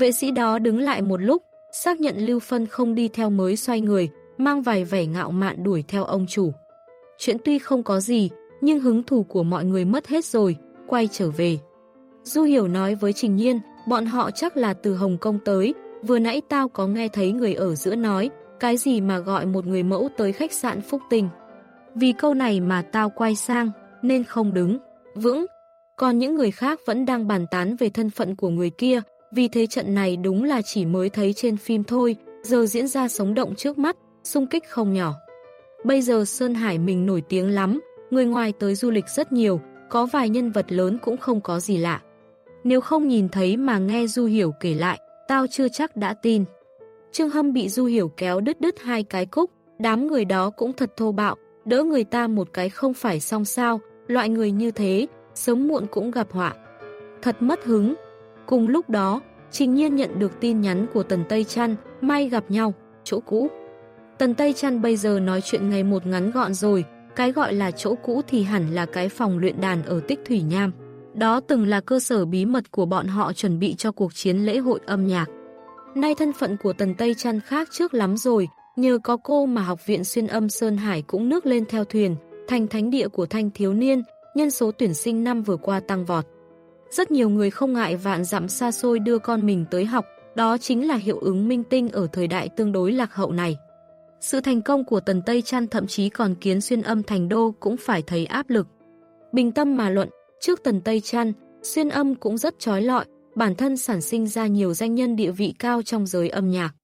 Vệ sĩ đó đứng lại một lúc, xác nhận Lưu Phân không đi theo mới xoay người, mang vài vẻ ngạo mạn đuổi theo ông chủ. Chuyện tuy không có gì, nhưng hứng thù của mọi người mất hết rồi, quay trở về. Du Hiểu nói với Trình Nhiên, bọn họ chắc là từ Hồng Kông tới, vừa nãy tao có nghe thấy người ở giữa nói, cái gì mà gọi một người mẫu tới khách sạn Phúc Tình. Vì câu này mà tao quay sang, nên không đứng, vững. Còn những người khác vẫn đang bàn tán về thân phận của người kia, vì thế trận này đúng là chỉ mới thấy trên phim thôi, giờ diễn ra sống động trước mắt, xung kích không nhỏ. Bây giờ Sơn Hải mình nổi tiếng lắm, người ngoài tới du lịch rất nhiều, có vài nhân vật lớn cũng không có gì lạ. Nếu không nhìn thấy mà nghe Du Hiểu kể lại, tao chưa chắc đã tin. Trương Hâm bị Du Hiểu kéo đứt đứt hai cái cúc, đám người đó cũng thật thô bạo, đỡ người ta một cái không phải xong sao, loại người như thế, sớm muộn cũng gặp họa. Thật mất hứng. Cùng lúc đó, Trình Nhiên nhận được tin nhắn của Tần Tây Trăn, may gặp nhau, chỗ cũ. Tần Tây Trăn bây giờ nói chuyện ngày một ngắn gọn rồi, cái gọi là chỗ cũ thì hẳn là cái phòng luyện đàn ở Tích Thủy Nham. Đó từng là cơ sở bí mật của bọn họ chuẩn bị cho cuộc chiến lễ hội âm nhạc. Nay thân phận của Tần Tây Trăn khác trước lắm rồi, nhờ có cô mà học viện xuyên âm Sơn Hải cũng nước lên theo thuyền, thành thánh địa của thanh thiếu niên, nhân số tuyển sinh năm vừa qua tăng vọt. Rất nhiều người không ngại vạn dặm xa xôi đưa con mình tới học, đó chính là hiệu ứng minh tinh ở thời đại tương đối lạc hậu này. Sự thành công của Tần Tây Trăn thậm chí còn kiến xuyên âm thành đô cũng phải thấy áp lực. Bình tâm mà luận, trước Tần Tây Trăn, xuyên âm cũng rất trói lọi, bản thân sản sinh ra nhiều danh nhân địa vị cao trong giới âm nhạc.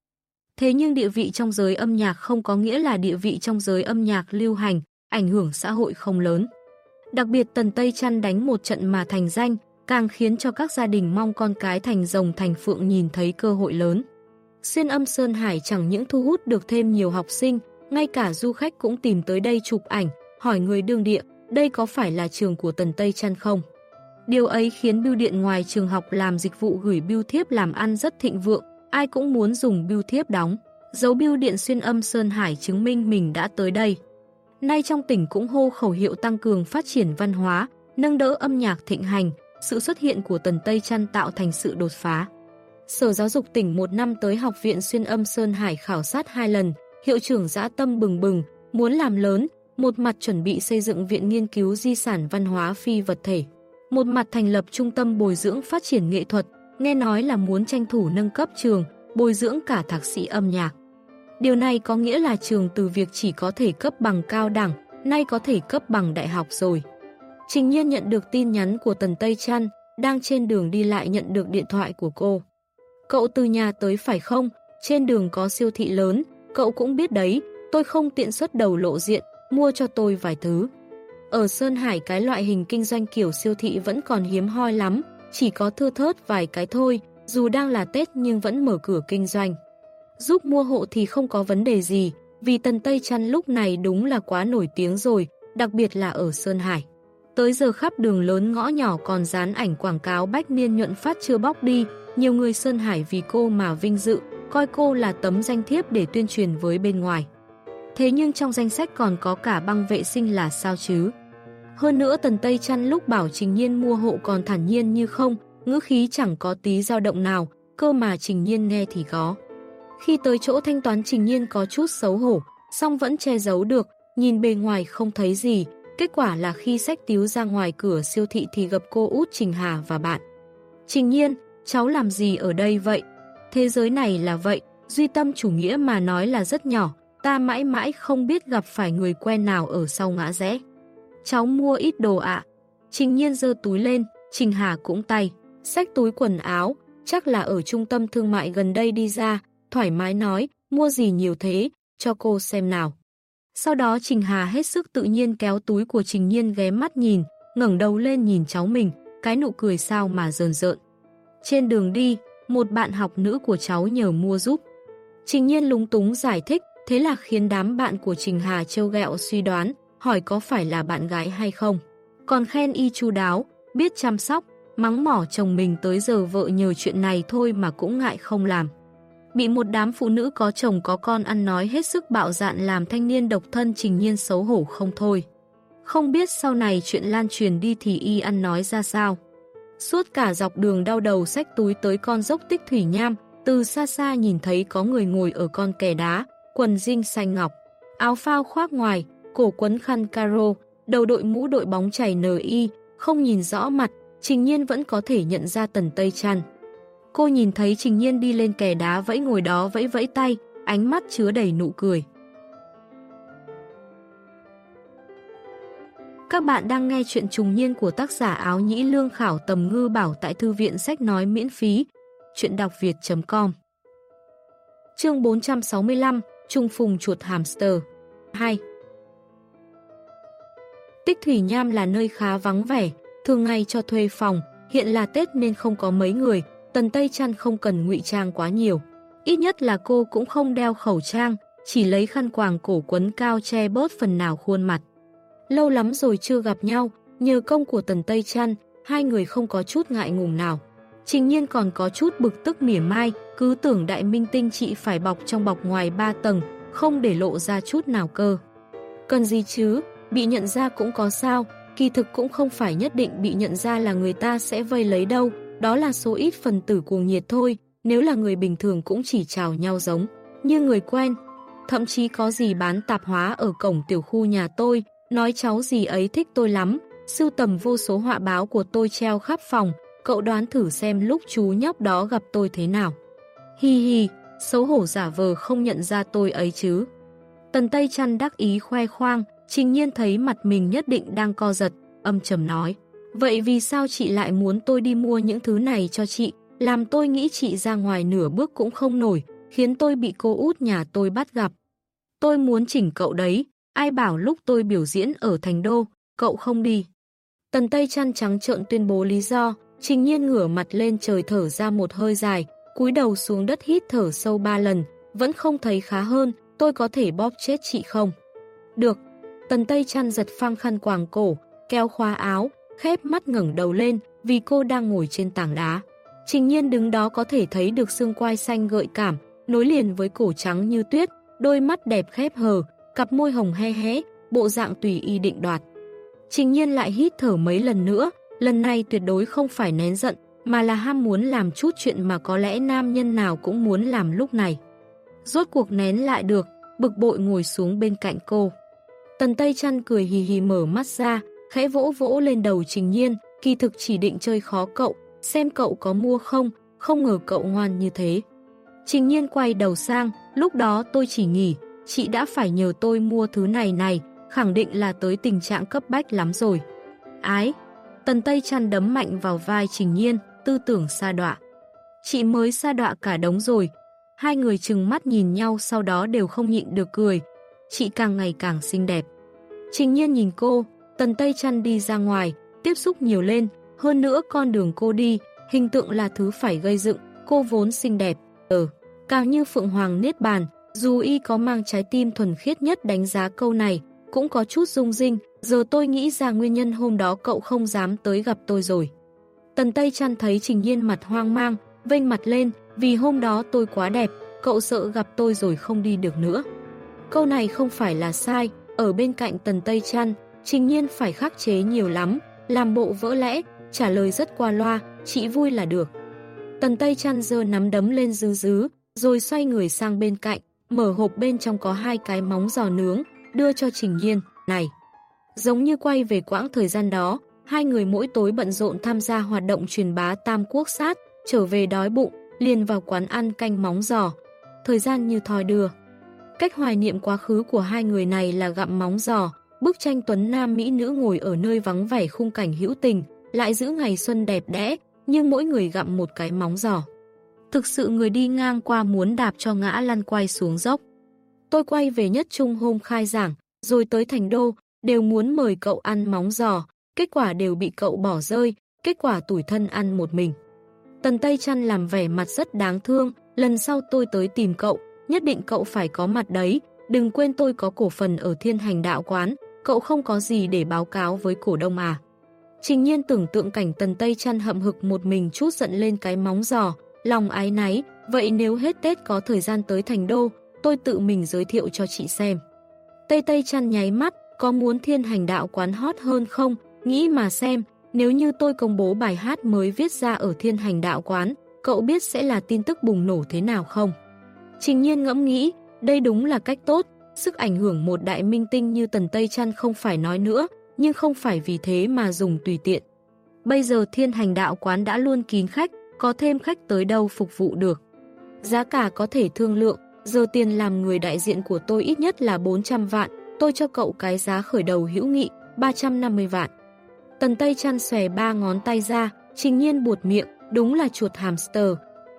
Thế nhưng địa vị trong giới âm nhạc không có nghĩa là địa vị trong giới âm nhạc lưu hành, ảnh hưởng xã hội không lớn. Đặc biệt Tần Tây Trăn đánh một trận mà thành danh, càng khiến cho các gia đình mong con cái thành rồng thành phượng nhìn thấy cơ hội lớn. Xuyên âm Sơn Hải chẳng những thu hút được thêm nhiều học sinh, ngay cả du khách cũng tìm tới đây chụp ảnh, hỏi người đương địa, đây có phải là trường của Tần Tây Trăn không? Điều ấy khiến bưu điện ngoài trường học làm dịch vụ gửi bưu thiếp làm ăn rất thịnh vượng, ai cũng muốn dùng bưu thiếp đóng. Dấu bưu điện xuyên âm Sơn Hải chứng minh mình đã tới đây. Nay trong tỉnh cũng hô khẩu hiệu tăng cường phát triển văn hóa, nâng đỡ âm nhạc thịnh hành, sự xuất hiện của Tần Tây Trăn tạo thành sự đột phá. Sở Giáo dục tỉnh một năm tới Học viện Xuyên âm Sơn Hải khảo sát hai lần, hiệu trưởng dã tâm bừng bừng, muốn làm lớn, một mặt chuẩn bị xây dựng viện nghiên cứu di sản văn hóa phi vật thể, một mặt thành lập trung tâm bồi dưỡng phát triển nghệ thuật, nghe nói là muốn tranh thủ nâng cấp trường, bồi dưỡng cả thạc sĩ âm nhạc. Điều này có nghĩa là trường từ việc chỉ có thể cấp bằng cao đẳng, nay có thể cấp bằng đại học rồi. Trình nhiên nhận được tin nhắn của Tần Tây Trăn, đang trên đường đi lại nhận được điện thoại của cô. Cậu từ nhà tới phải không? Trên đường có siêu thị lớn, cậu cũng biết đấy, tôi không tiện xuất đầu lộ diện, mua cho tôi vài thứ. Ở Sơn Hải cái loại hình kinh doanh kiểu siêu thị vẫn còn hiếm hoi lắm, chỉ có thưa thớt vài cái thôi, dù đang là Tết nhưng vẫn mở cửa kinh doanh. Giúp mua hộ thì không có vấn đề gì, vì Tần Tây Chăn lúc này đúng là quá nổi tiếng rồi, đặc biệt là ở Sơn Hải. Tới giờ khắp đường lớn ngõ nhỏ còn dán ảnh quảng cáo bách niên nhuận phát chưa bóc đi, nhiều người Sơn Hải vì cô mà vinh dự, coi cô là tấm danh thiếp để tuyên truyền với bên ngoài. Thế nhưng trong danh sách còn có cả băng vệ sinh là sao chứ? Hơn nữa Tần Tây Trăn lúc bảo Trình Nhiên mua hộ còn thản nhiên như không, ngữ khí chẳng có tí dao động nào, cơ mà Trình Nhiên nghe thì có. Khi tới chỗ thanh toán Trình Nhiên có chút xấu hổ, song vẫn che giấu được, nhìn bề ngoài không thấy gì, kết quả là khi sách tíu ra ngoài cửa siêu thị thì gặp cô út Trình Hà và bạn. Trình Nhiên, cháu làm gì ở đây vậy? Thế giới này là vậy, duy tâm chủ nghĩa mà nói là rất nhỏ, ta mãi mãi không biết gặp phải người quen nào ở sau ngã rẽ. cháu mua ít đồ ạ. Trình nhiên dơ túi lên, Trình Hà cũng tay, xách túi quần áo, chắc là ở trung tâm thương mại gần đây đi ra, thoải mái nói, mua gì nhiều thế, cho cô xem nào. Sau đó Trình Hà hết sức tự nhiên kéo túi của Trình Nhiên ghé mắt nhìn, ngẩng đầu lên nhìn cháu mình, cái nụ cười sao mà rờn rợn. Trên đường đi, một bạn học nữ của cháu nhờ mua giúp. Trình Nhiên lúng túng giải thích, thế là khiến đám bạn của Trình Hà trêu ghẹo suy đoán, hỏi có phải là bạn gái hay không. Còn khen y chu đáo, biết chăm sóc, mắng mỏ chồng mình tới giờ vợ nhờ chuyện này thôi mà cũng ngại không làm. Bị một đám phụ nữ có chồng có con ăn nói hết sức bạo dạn làm thanh niên độc thân trình nhiên xấu hổ không thôi. Không biết sau này chuyện lan truyền đi thì y ăn nói ra sao. Suốt cả dọc đường đau đầu xách túi tới con dốc tích thủy nham, từ xa xa nhìn thấy có người ngồi ở con kè đá, quần dinh xanh ngọc, áo phao khoác ngoài, cổ quấn khăn caro, đầu đội mũ đội bóng chảy NI, không nhìn rõ mặt, Trình Nhiên vẫn có thể nhận ra Tần Tây Trăn. Cô nhìn thấy Trình Nhiên đi lên kè đá vẫy ngồi đó vẫy vẫy tay, ánh mắt chứa đầy nụ cười. Các bạn đang nghe chuyện trùng niên của tác giả áo nhĩ lương khảo tầm ngư bảo tại thư viện sách nói miễn phí. Chuyện đọc việt.com Chương 465 Trung phùng chuột hamster 2 Tích Thủy Nham là nơi khá vắng vẻ, thường ngày cho thuê phòng, hiện là Tết nên không có mấy người, Tần Tây Trăn không cần ngụy trang quá nhiều. Ít nhất là cô cũng không đeo khẩu trang, chỉ lấy khăn quàng cổ quấn cao che bớt phần nào khuôn mặt. Lâu lắm rồi chưa gặp nhau, nhờ công của Tần Tây Trăn, hai người không có chút ngại ngùng nào. Trình nhiên còn có chút bực tức mỉa mai, cứ tưởng đại minh tinh chị phải bọc trong bọc ngoài ba tầng, không để lộ ra chút nào cơ. Cần gì chứ, bị nhận ra cũng có sao, kỳ thực cũng không phải nhất định bị nhận ra là người ta sẽ vây lấy đâu, đó là số ít phần tử cuồng nhiệt thôi, nếu là người bình thường cũng chỉ chào nhau giống, như người quen. Thậm chí có gì bán tạp hóa ở cổng tiểu khu nhà tôi, nói cháu gì ấy thích tôi lắm, sưu tầm vô số họa báo của tôi treo khắp phòng, cậu đoán thử xem lúc chú nhóc đó gặp tôi thế nào. Hi hi, xấu hổ giả vờ không nhận ra tôi ấy chứ. Tần Tây Trăn đắc ý khoe khoang, trình nhiên thấy mặt mình nhất định đang co giật, âm trầm nói. Vậy vì sao chị lại muốn tôi đi mua những thứ này cho chị, làm tôi nghĩ chị ra ngoài nửa bước cũng không nổi, khiến tôi bị cô út nhà tôi bắt gặp. Tôi muốn chỉnh cậu đấy, ai bảo lúc tôi biểu diễn ở Thành Đô, cậu không đi. Tần Tây chăn trắng trợn tuyên bố lý do, trình nhiên ngửa mặt lên trời thở ra một hơi dài, cúi đầu xuống đất hít thở sâu ba lần, vẫn không thấy khá hơn, tôi có thể bóp chết chị không? Được. Tần Tây chăn giật phăng khăn quàng cổ, kéo khóa áo, khép mắt ngẩng đầu lên vì cô đang ngồi trên tảng đá. Trình nhiên đứng đó có thể thấy được xương quai xanh gợi cảm, nối liền với cổ trắng như tuyết, đôi mắt đẹp khép hờ, cặp môi hồng he hé, bộ dạng tùy y định đoạt. Trình nhiên lại hít thở mấy lần nữa, lần này tuyệt đối không phải nén giận, mà là ham muốn làm chút chuyện mà có lẽ nam nhân nào cũng muốn làm lúc này. Rốt cuộc nén lại được, bực bội ngồi xuống bên cạnh cô. Tần Tây Trăn cười hì hì mở mắt ra, khẽ vỗ vỗ lên đầu Trình Nhiên, kỳ thực chỉ định chơi khó cậu, xem cậu có mua không, không ngờ cậu ngoan như thế. Trình Nhiên quay đầu sang, lúc đó tôi chỉ nghỉ, chị đã phải nhờ tôi mua thứ này này, khẳng định là tới tình trạng cấp bách lắm rồi. Ái, Tần Tây chăn đấm mạnh vào vai Trình Nhiên, tư tưởng xa đọa. Chị mới xa đọa cả đống rồi. Hai người chừng mắt nhìn nhau sau đó đều không nhịn được cười. Chị càng ngày càng xinh đẹp. Trình Nhiên nhìn cô, Tần Tây chăn đi ra ngoài, tiếp xúc nhiều lên, hơn nữa con đường cô đi, hình tượng là thứ phải gây dựng, cô vốn xinh đẹp, ờ, cao như Phượng Hoàng Niết Bàn, dù y có mang trái tim thuần khiết nhất đánh giá câu này, cũng có chút rung rinh, giờ tôi nghĩ ra nguyên nhân hôm đó cậu không dám tới gặp tôi rồi. Tần Tây chăn thấy Trình Nhiên mặt hoang mang, vênh mặt lên, vì hôm đó tôi quá đẹp, cậu sợ gặp tôi rồi không đi được nữa. Câu này không phải là sai, ở bên cạnh Tần Tây chăn, Trình nhiên phải khắc chế nhiều lắm, làm bộ vỡ lẽ, trả lời rất qua loa, chị vui là được. Tần Tây chăn dơ nắm đấm lên dứ dứ, rồi xoay người sang bên cạnh, mở hộp bên trong có hai cái móng giò nướng, đưa cho Trình Nhiên, này. Giống như quay về quãng thời gian đó, hai người mỗi tối bận rộn tham gia hoạt động truyền bá tam quốc sát, trở về đói bụng, liền vào quán ăn canh móng giò. Thời gian như thoi đưa. Cách hoài niệm quá khứ của hai người này là gặm móng giò, bức tranh tuấn nam mỹ nữ ngồi ở nơi vắng vẻ khung cảnh hữu tình, lại giữ ngày xuân đẹp đẽ, nhưng mỗi người gặm một cái móng giò. Thực sự người đi ngang qua muốn đạp cho ngã lăn quay xuống dốc. Tôi quay về nhất trung hôm khai giảng, rồi tới thành đô, đều muốn mời cậu ăn móng giò, kết quả đều bị cậu bỏ rơi, kết quả tủi thân ăn một mình. Tần Tây Trăn làm vẻ mặt rất đáng thương, lần sau tôi tới tìm cậu, nhất định cậu phải có mặt đấy, đừng quên tôi có cổ phần ở thiên hành đạo quán, cậu không có gì để báo cáo với cổ đông à. Trình nhiên tưởng tượng cảnh Tần Tây Trăn hậm hực một mình chút giận lên cái móng giò, lòng ái náy, vậy nếu hết Tết có thời gian tới thành đô, tôi tự mình giới thiệu cho chị xem. Tây Tây Trăn nháy mắt, có muốn thiên hành đạo quán hot hơn không? Nghĩ mà xem, nếu như tôi công bố bài hát mới viết ra ở thiên hành đạo quán, cậu biết sẽ là tin tức bùng nổ thế nào không? Trình nhiên ngẫm nghĩ, đây đúng là cách tốt, sức ảnh hưởng một đại minh tinh như Tần Tây Trăn không phải nói nữa, nhưng không phải vì thế mà dùng tùy tiện. Bây giờ thiên hành đạo quán đã luôn kín khách, có thêm khách tới đâu phục vụ được. Giá cả có thể thương lượng, giờ tiền làm người đại diện của tôi ít nhất là 400 vạn, tôi cho cậu cái giá khởi đầu hữu nghị, 350 vạn. Tần Tây chăn xòe ba ngón tay ra, trình nhiên buột miệng, đúng là chuột hamster.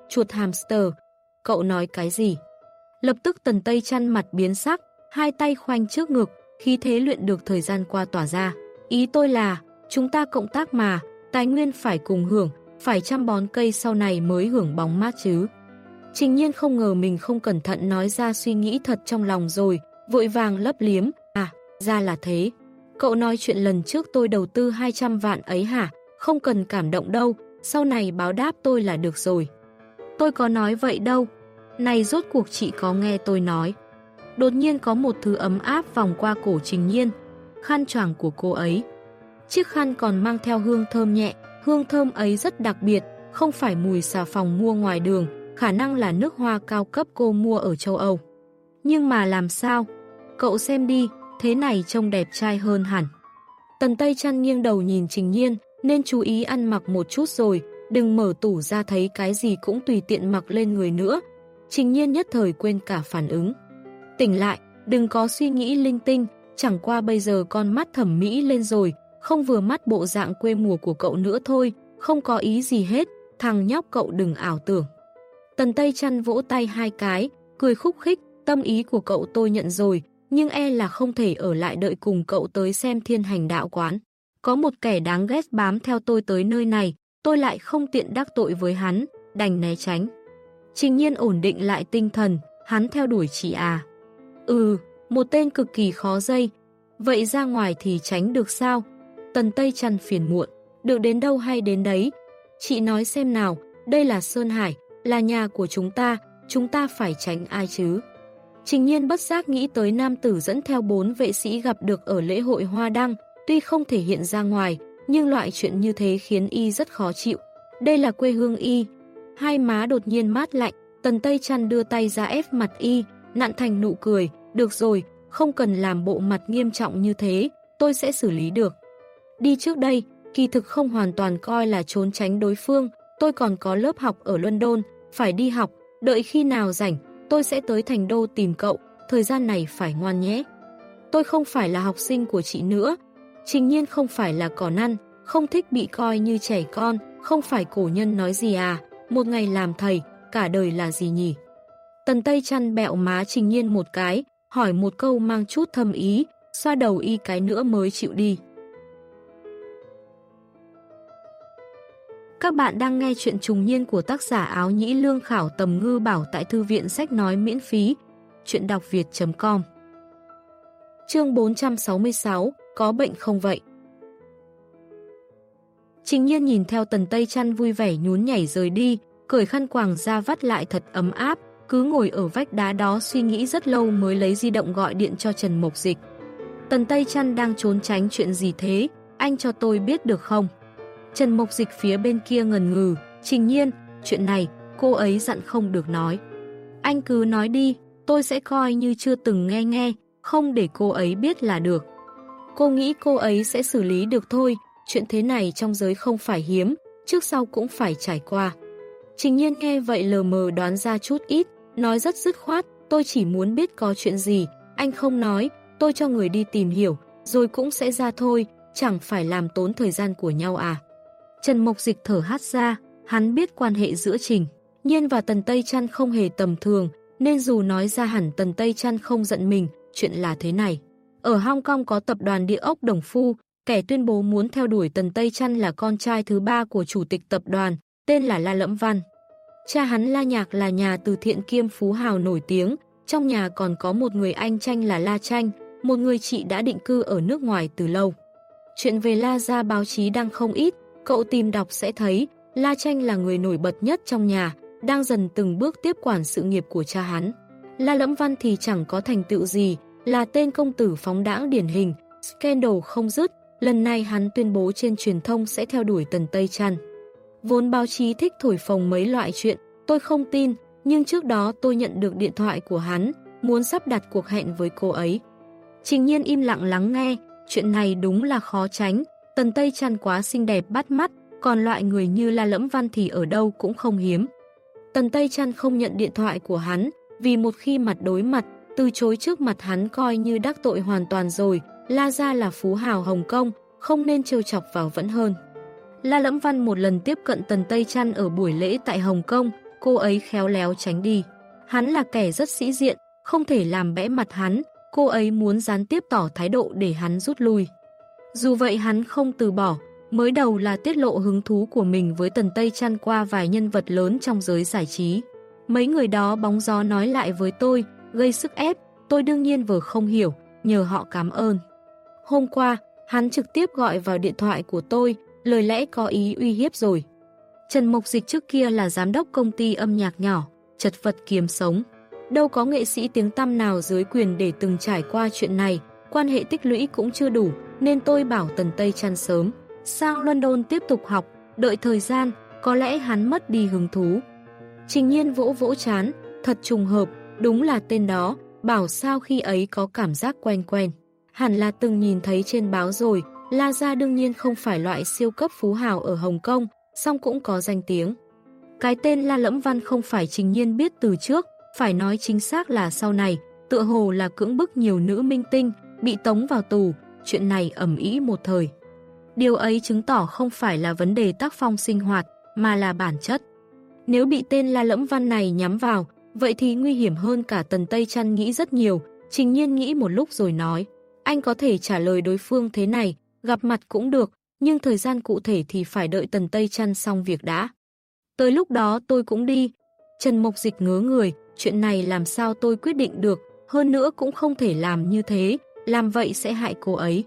Chuột hamster, cậu nói cái gì? Lập tức Tần Tây chăn mặt biến sắc, hai tay khoanh trước ngực, khí thế luyện được thời gian qua tỏa ra. Ý tôi là, chúng ta cộng tác mà, tài nguyên phải cùng hưởng, phải chăm bón cây sau này mới hưởng bóng mát chứ. Trình nhiên không ngờ mình không cẩn thận nói ra suy nghĩ thật trong lòng rồi, vội vàng lấp liếm, à, ra là thế. Cậu nói chuyện lần trước tôi đầu tư 200 vạn ấy hả? Không cần cảm động đâu, sau này báo đáp tôi là được rồi. Tôi có nói vậy đâu. Này rốt cuộc chị có nghe tôi nói. Đột nhiên có một thứ ấm áp vòng qua cổ trình nhiên, khăn choàng của cô ấy. Chiếc khăn còn mang theo hương thơm nhẹ, hương thơm ấy rất đặc biệt, không phải mùi xà phòng mua ngoài đường, khả năng là nước hoa cao cấp cô mua ở châu Âu. Nhưng mà làm sao? Cậu xem đi, thế này trông đẹp trai hơn hẳn. Tần Tây chăn nghiêng đầu nhìn Trình Nhiên, nên chú ý ăn mặc một chút rồi, đừng mở tủ ra thấy cái gì cũng tùy tiện mặc lên người nữa. Trình Nhiên nhất thời quên cả phản ứng. Tỉnh lại, đừng có suy nghĩ linh tinh, chẳng qua bây giờ con mắt thẩm mỹ lên rồi, không vừa mắt bộ dạng quê mùa của cậu nữa thôi, không có ý gì hết, thằng nhóc cậu đừng ảo tưởng. Tần Tây chăn vỗ tay hai cái, cười khúc khích, tâm ý của cậu tôi nhận rồi, nhưng e là không thể ở lại đợi cùng cậu tới xem thiên hành đạo quán. Có một kẻ đáng ghét bám theo tôi tới nơi này, tôi lại không tiện đắc tội với hắn, đành né tránh. Trình nhiên ổn định lại tinh thần, hắn theo đuổi chị à. Ừ, một tên cực kỳ khó dây. Vậy ra ngoài thì tránh được sao? Tần Tây chăn phiền muộn, được đến đâu hay đến đấy. Chị nói xem nào, đây là Sơn Hải, là nhà của chúng ta, chúng ta phải tránh ai chứ? Trình nhiên bất giác nghĩ tới nam tử dẫn theo bốn vệ sĩ gặp được ở lễ hội Hoa Đăng, tuy không thể hiện ra ngoài, nhưng loại chuyện như thế khiến y rất khó chịu. Đây là quê hương y. Hai má đột nhiên mát lạnh, tần tây chăn đưa tay ra ép mặt y, nặn thành nụ cười, được rồi, không cần làm bộ mặt nghiêm trọng như thế, tôi sẽ xử lý được. Đi trước đây, kỳ thực không hoàn toàn coi là trốn tránh đối phương, tôi còn có lớp học ở London, phải đi học, đợi khi nào rảnh, tôi sẽ tới thành đô tìm cậu, thời gian này phải ngoan nhé. Tôi không phải là học sinh của chị nữa, trình nhiên không phải là cỏ năn, không thích bị coi như trẻ con, không phải cổ nhân nói gì à, một ngày làm thầy, cả đời là gì nhỉ? Tần Tây chăn bẹo má trình nhiên một cái, hỏi một câu mang chút thâm ý, xoa đầu y cái nữa mới chịu đi. Các bạn đang nghe chuyện trùng niên của tác giả áo nhĩ lương khảo tầm ngư bảo tại thư viện sách nói miễn phí. Chuyện đọc việt.com Chương 466 Có bệnh không vậy? Trình nhiên nhìn theo tần tây chăn vui vẻ nhún nhảy rời đi, cởi khăn quàng ra vắt lại thật ấm áp, cứ ngồi ở vách đá đó suy nghĩ rất lâu mới lấy di động gọi điện cho Trần Mộc Dịch. Tần Tây Chăn đang trốn tránh chuyện gì thế, anh cho tôi biết được không? Trần Mộc Dịch phía bên kia ngần ngừ, trình nhiên, chuyện này, cô ấy dặn không được nói. Anh cứ nói đi, tôi sẽ coi như chưa từng nghe nghe, không để cô ấy biết là được. Cô nghĩ cô ấy sẽ xử lý được thôi, chuyện thế này trong giới không phải hiếm, trước sau cũng phải trải qua. Trình nhiên nghe vậy lờ mờ đoán ra chút ít, nói rất dứt khoát, tôi chỉ muốn biết có chuyện gì, anh không nói, tôi cho người đi tìm hiểu, rồi cũng sẽ ra thôi, chẳng phải làm tốn thời gian của nhau à. Trần Mộc Dịch thở hát ra, hắn biết quan hệ giữa Trình. Nhiên và Tần Tây Trăn không hề tầm thường, nên dù nói ra hẳn Tần Tây Trăn không giận mình, chuyện là thế này. Ở Hong Kong có tập đoàn địa ốc Đồng Phu, kẻ tuyên bố muốn theo đuổi Tần Tây Trăn là con trai thứ ba của chủ tịch tập đoàn, tên là La Lẫm Văn. Cha hắn La Nhạc là nhà từ thiện kiêm phú hào nổi tiếng, trong nhà còn có một người anh tranh là La Tranh, một người chị đã định cư ở nước ngoài từ lâu. Chuyện về La Gia báo chí đang không ít, cậu tìm đọc sẽ thấy La Tranh là người nổi bật nhất trong nhà, đang dần từng bước tiếp quản sự nghiệp của cha hắn. La Lẫm Văn thì chẳng có thành tựu gì, là tên công tử phóng đãng điển hình, scandal không dứt, lần này hắn tuyên bố trên truyền thông sẽ theo đuổi Tần Tây Trăn. Vốn báo chí thích thổi phồng mấy loại chuyện, tôi không tin, nhưng trước đó tôi nhận được điện thoại của hắn, muốn sắp đặt cuộc hẹn với cô ấy. Trình nhiên im lặng lắng nghe, chuyện này đúng là khó tránh, Tần Tây Trăn quá xinh đẹp bắt mắt, còn loại người như La Lẫm Văn thì ở đâu cũng không hiếm. Tần Tây Trăn không nhận điện thoại của hắn, vì một khi mặt đối mặt, từ chối trước mặt hắn coi như đắc tội hoàn toàn rồi, La Gia là phú hào Hồng Kông, không nên trêu chọc vào vẫn hơn. La Lẫm Văn một lần tiếp cận Tần Tây Trăn ở buổi lễ tại Hồng Kông, cô ấy khéo léo tránh đi. Hắn là kẻ rất sĩ diện, không thể làm bẽ mặt hắn, cô ấy muốn gián tiếp tỏ thái độ để hắn rút lui. Dù vậy hắn không từ bỏ, mới đầu là tiết lộ hứng thú của mình với Tần Tây chăn qua vài nhân vật lớn trong giới giải trí. Mấy người đó bóng gió nói lại với tôi, gây sức ép, tôi đương nhiên vừa không hiểu, nhờ họ cảm ơn. Hôm qua, hắn trực tiếp gọi vào điện thoại của tôi, lời lẽ có ý uy hiếp rồi. Trần Mộc Dịch trước kia là giám đốc công ty âm nhạc nhỏ, chật vật kiếm sống. Đâu có nghệ sĩ tiếng tăm nào dưới quyền để từng trải qua chuyện này, quan hệ tích lũy cũng chưa đủ, nên tôi bảo Tần Tây chăn sớm. Sang London tiếp tục học, đợi thời gian, có lẽ hắn mất đi hứng thú. Trình nhiên vỗ vỗ chán, thật trùng hợp, đúng là tên đó, bảo sao khi ấy có cảm giác quen quen. Hẳn là từng nhìn thấy trên báo rồi, La Gia đương nhiên không phải loại siêu cấp phú hào ở Hồng Kông, song cũng có danh tiếng. Cái tên La Lẫm Văn không phải trình nhiên biết từ trước, phải nói chính xác là sau này, tựa hồ là cưỡng bức nhiều nữ minh tinh, bị tống vào tù, chuyện này ẩm ý một thời. Điều ấy chứng tỏ không phải là vấn đề tác phong sinh hoạt, mà là bản chất. Nếu bị tên La Lẫm Văn này nhắm vào, vậy thì nguy hiểm hơn cả Tần Tây Trăn nghĩ rất nhiều, trình nhiên nghĩ một lúc rồi nói. Anh có thể trả lời đối phương thế này, gặp mặt cũng được, nhưng thời gian cụ thể thì phải đợi Tần Tây trăn xong việc đã. Tới lúc đó tôi cũng đi. Trần Mộc Dịch ngớ người, chuyện này làm sao tôi quyết định được, hơn nữa cũng không thể làm như thế, làm vậy sẽ hại cô ấy.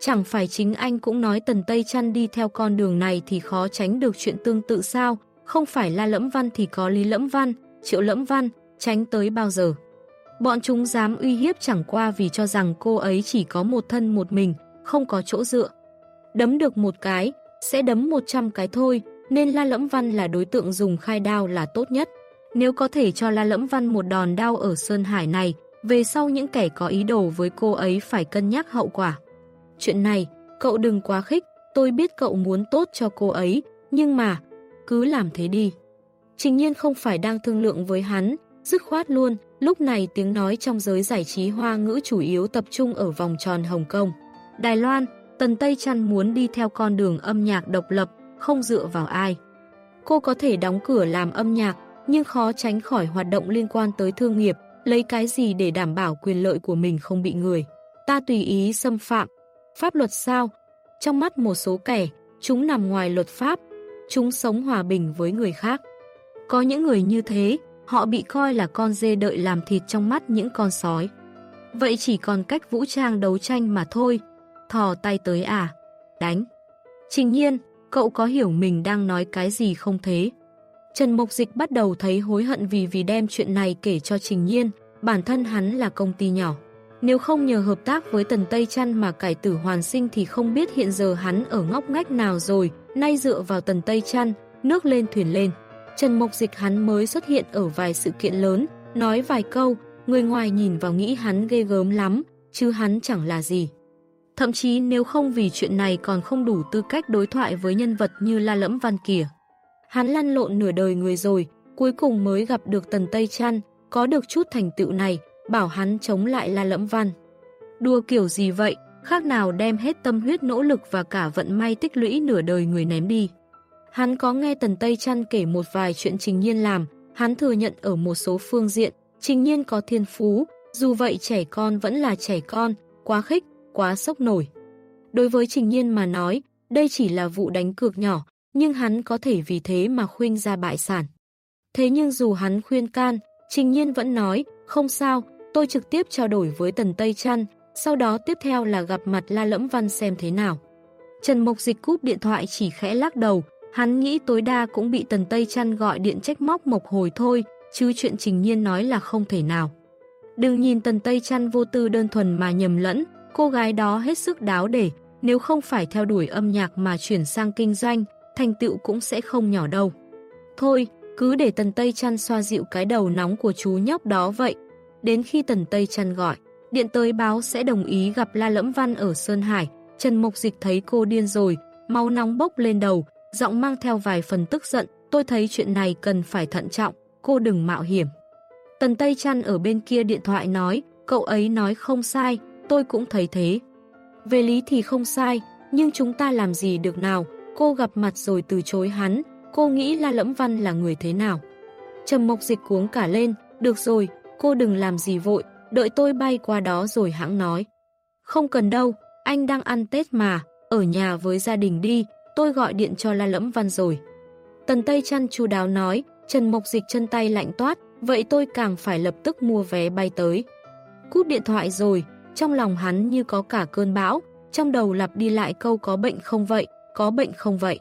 Chẳng phải chính anh cũng nói Tần Tây chăn đi theo con đường này thì khó tránh được chuyện tương tự sao, không phải La Lẫm Văn thì có Lý Lẫm Văn, Triệu Lẫm Văn, tránh tới bao giờ. Bọn chúng dám uy hiếp chẳng qua vì cho rằng cô ấy chỉ có một thân một mình, không có chỗ dựa. Đấm được một cái, sẽ đấm 100 cái thôi, nên La Lẫm Văn là đối tượng dùng khai đao là tốt nhất. Nếu có thể cho La Lẫm Văn một đòn đao ở Sơn Hải này, về sau những kẻ có ý đồ với cô ấy phải cân nhắc hậu quả. Chuyện này, cậu đừng quá khích, tôi biết cậu muốn tốt cho cô ấy, nhưng mà, cứ làm thế đi. Trình nhiên không phải đang thương lượng với hắn, dứt khoát luôn, lúc này tiếng nói trong giới giải trí hoa ngữ chủ yếu tập trung ở vòng tròn Hồng Kông. Đài Loan, Tần Tây Trăn muốn đi theo con đường âm nhạc độc lập, không dựa vào ai. Cô có thể đóng cửa làm âm nhạc, nhưng khó tránh khỏi hoạt động liên quan tới thương nghiệp, lấy cái gì để đảm bảo quyền lợi của mình không bị người. Ta tùy ý xâm phạm. Pháp luật sao? Trong mắt một số kẻ, chúng nằm ngoài luật pháp, chúng sống hòa bình với người khác. Có những người như thế, họ bị coi là con dê đợi làm thịt trong mắt những con sói. Vậy chỉ còn cách vũ trang đấu tranh mà thôi, thò tay tới à? Đánh. Trình nhiên, cậu có hiểu mình đang nói cái gì không thế? Trần Mộc Dịch bắt đầu thấy hối hận vì vì đem chuyện này kể cho Trình Nhiên, bản thân hắn là công ty nhỏ. Nếu không nhờ hợp tác với Tần Tây Trăn mà cải tử hoàn sinh thì không biết hiện giờ hắn ở ngóc ngách nào rồi, nay dựa vào Tần Tây Trăn, nước lên thuyền lên. Trần Mộc Dịch hắn mới xuất hiện ở vài sự kiện lớn, nói vài câu, người ngoài nhìn vào nghĩ hắn ghê gớm lắm, chứ hắn chẳng là gì. Thậm chí nếu không vì chuyện này còn không đủ tư cách đối thoại với nhân vật như La Lẫm Văn kìa. Hắn lăn lộn nửa đời người rồi, cuối cùng mới gặp được Tần Tây Trăn, có được chút thành tựu này, bảo hắn chống lại La Lẫm Văn. Đùa kiểu gì vậy, khác nào đem hết tâm huyết nỗ lực và cả vận may tích lũy nửa đời người ném đi. Hắn có nghe Tần Tây Trăn kể một vài chuyện Trình Nhiên làm, hắn thừa nhận ở một số phương diện, Trình Nhiên có thiên phú, dù vậy trẻ con vẫn là trẻ con, quá khích, quá sốc nổi. Đối với Trình Nhiên mà nói, đây chỉ là vụ đánh cược nhỏ, nhưng hắn có thể vì thế mà khuyên ra bại sản. Thế nhưng dù hắn khuyên can, Trình Nhiên vẫn nói, không sao, tôi trực tiếp trao đổi với Tần Tây Trăn, sau đó tiếp theo là gặp mặt La Lẫm Văn xem thế nào. Trần Mộc Dịch cúp điện thoại chỉ khẽ lắc đầu, hắn nghĩ tối đa cũng bị Tần Tây Trăn gọi điện trách móc Mộc hồi thôi, chứ chuyện Trình Nhiên nói là không thể nào. Đừng nhìn Tần Tây Trăn vô tư đơn thuần mà nhầm lẫn, cô gái đó hết sức đáo để, nếu không phải theo đuổi âm nhạc mà chuyển sang kinh doanh, thành tựu cũng sẽ không nhỏ đâu. Thôi, cứ để Tần Tây Trăn xoa dịu cái đầu nóng của chú nhóc đó vậy. Đến khi Tần Tây Trăn gọi, điện tới báo sẽ đồng ý gặp La Lẫm Văn ở Sơn Hải. Trần Mộc Dịch thấy cô điên rồi, máu nóng bốc lên đầu, giọng mang theo vài phần tức giận. Tôi thấy chuyện này cần phải thận trọng, cô đừng mạo hiểm. Tần Tây Trăn ở bên kia điện thoại nói, cậu ấy nói không sai, tôi cũng thấy thế. Về lý thì không sai, nhưng chúng ta làm gì được nào, cô gặp mặt rồi từ chối hắn, cô nghĩ La Lẫm Văn là người thế nào. Trầm Mộc Dịch cuống cả lên, được rồi, cô đừng làm gì vội, đợi tôi bay qua đó rồi hãng nói. Không cần đâu, anh đang ăn Tết mà, ở nhà với gia đình đi, tôi gọi điện cho La Lẫm Văn rồi. Tần Tây chăn chu đáo nói, Trần Mộc Dịch chân tay lạnh toát, vậy tôi càng phải lập tức mua vé bay tới. Cút điện thoại rồi, trong lòng hắn như có cả cơn bão, trong đầu lặp đi lại câu có bệnh không vậy, có bệnh không vậy.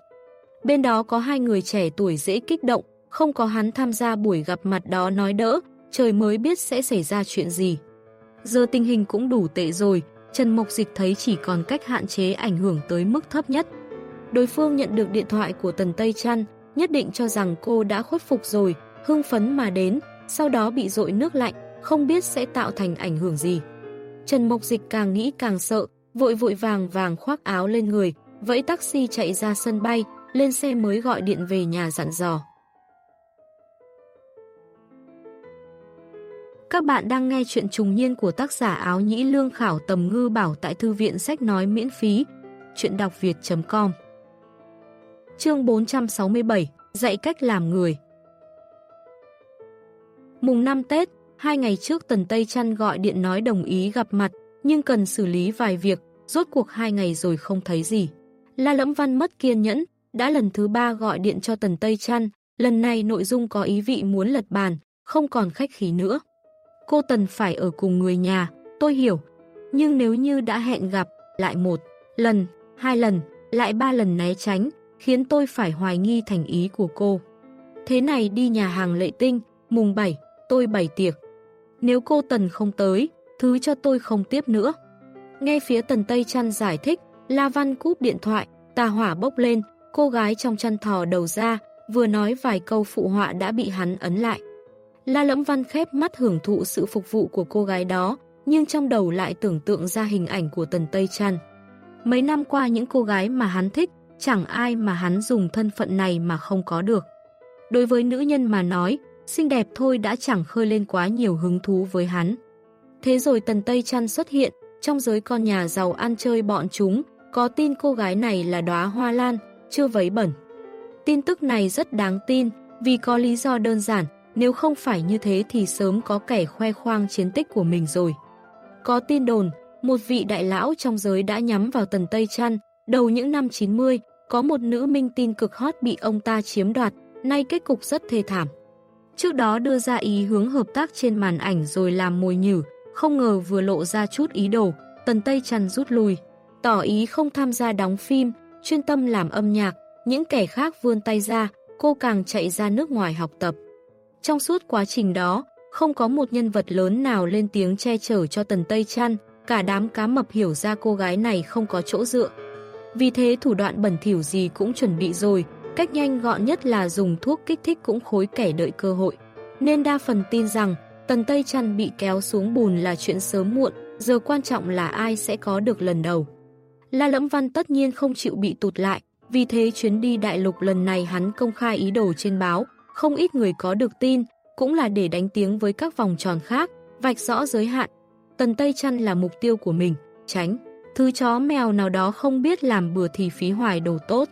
Bên đó có hai người trẻ tuổi dễ kích động, không có hắn tham gia buổi gặp mặt đó nói đỡ, trời mới biết sẽ xảy ra chuyện gì. Giờ tình hình cũng đủ tệ rồi, Trần Mộc Dịch thấy chỉ còn cách hạn chế ảnh hưởng tới mức thấp nhất. Đối phương nhận được điện thoại của Tần Tây Trăn, nhất định cho rằng cô đã khuất phục rồi, hưng phấn mà đến, sau đó bị dội nước lạnh, không biết sẽ tạo thành ảnh hưởng gì. Trần Mộc Dịch càng nghĩ càng sợ, vội vội vàng vàng khoác áo lên người, vẫy taxi chạy ra sân bay, lên xe mới gọi điện về nhà dặn dò. Các bạn đang nghe chuyện trùng niên của tác giả áo nhĩ lương khảo tầm ngư bảo tại thư viện sách nói miễn phí. Chuyện đọc việt.com Chương 467 Dạy cách làm người Mùng 5 Tết, hai ngày trước Tần Tây Trăn gọi điện nói đồng ý gặp mặt, nhưng cần xử lý vài việc, rốt cuộc hai ngày rồi không thấy gì. La Lẫm Văn mất kiên nhẫn, đã lần thứ ba gọi điện cho Tần Tây Trăn, lần này nội dung có ý vị muốn lật bàn, không còn khách khí nữa. Cô Tần phải ở cùng người nhà, tôi hiểu, nhưng nếu như đã hẹn gặp, lại một lần, hai lần, lại ba lần né tránh, khiến tôi phải hoài nghi thành ý của cô. Thế này đi nhà hàng lệ tinh, mùng 7, tôi bày tiệc. Nếu cô Tần không tới, thứ cho tôi không tiếp nữa. Nghe phía Tần Tây Trăn giải thích, La Văn cúp điện thoại, tà hỏa bốc lên, cô gái trong chăn thò đầu ra, vừa nói vài câu phụ họa đã bị hắn ấn lại. La Lẫm Văn khép mắt hưởng thụ sự phục vụ của cô gái đó, nhưng trong đầu lại tưởng tượng ra hình ảnh của Tần Tây Trăn. Mấy năm qua những cô gái mà hắn thích, chẳng ai mà hắn dùng thân phận này mà không có được. Đối với nữ nhân mà nói, xinh đẹp thôi đã chẳng khơi lên quá nhiều hứng thú với hắn. Thế rồi Tần Tây Trăn xuất hiện, trong giới con nhà giàu ăn chơi bọn chúng, có tin cô gái này là đóa hoa lan, chưa vấy bẩn. Tin tức này rất đáng tin, vì có lý do đơn giản, nếu không phải như thế thì sớm có kẻ khoe khoang chiến tích của mình rồi. Có tin đồn, một vị đại lão trong giới đã nhắm vào tần Tây Trăn, đầu những năm 90, có một nữ minh tin cực hot bị ông ta chiếm đoạt, nay kết cục rất thê thảm. Trước đó đưa ra ý hướng hợp tác trên màn ảnh rồi làm mồi nhử, không ngờ vừa lộ ra chút ý đồ, tần Tây Trăn rút lui, tỏ ý không tham gia đóng phim, chuyên tâm làm âm nhạc, những kẻ khác vươn tay ra, cô càng chạy ra nước ngoài học tập. Trong suốt quá trình đó, không có một nhân vật lớn nào lên tiếng che chở cho Tần Tây Trăn, cả đám cá mập hiểu ra cô gái này không có chỗ dựa. Vì thế thủ đoạn bẩn thỉu gì cũng chuẩn bị rồi, cách nhanh gọn nhất là dùng thuốc kích thích cũng khối kẻ đợi cơ hội. Nên đa phần tin rằng Tần Tây Trăn bị kéo xuống bùn là chuyện sớm muộn, giờ quan trọng là ai sẽ có được lần đầu. La Lẫm Văn tất nhiên không chịu bị tụt lại, vì thế chuyến đi đại lục lần này hắn công khai ý đồ trên báo, không ít người có được tin, cũng là để đánh tiếng với các vòng tròn khác, vạch rõ giới hạn. Tần Tây Trăn là mục tiêu của mình, tránh. thứ chó mèo nào đó không biết làm bừa thì phí hoài đồ tốt.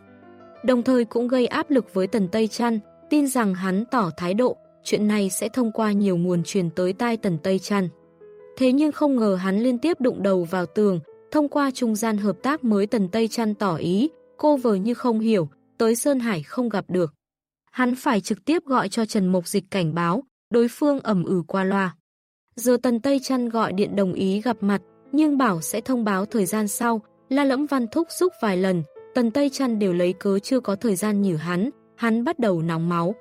Đồng thời cũng gây áp lực với Tần Tây Trăn, tin rằng hắn tỏ thái độ, chuyện này sẽ thông qua nhiều nguồn truyền tới tai Tần Tây Trăn. Thế nhưng không ngờ hắn liên tiếp đụng đầu vào tường, thông qua trung gian hợp tác mới Tần Tây Trăn tỏ ý, cô vờ như không hiểu, tới Sơn Hải không gặp được. Hắn phải trực tiếp gọi cho Trần Mộc Dịch cảnh báo, đối phương ẩm ử qua loa. Giờ Tần Tây Trăn gọi điện đồng ý gặp mặt, nhưng bảo sẽ thông báo thời gian sau, La Lẫm Văn thúc giúp vài lần, Tần Tây Trăn đều lấy cớ chưa có thời gian nhử hắn, hắn bắt đầu nóng máu.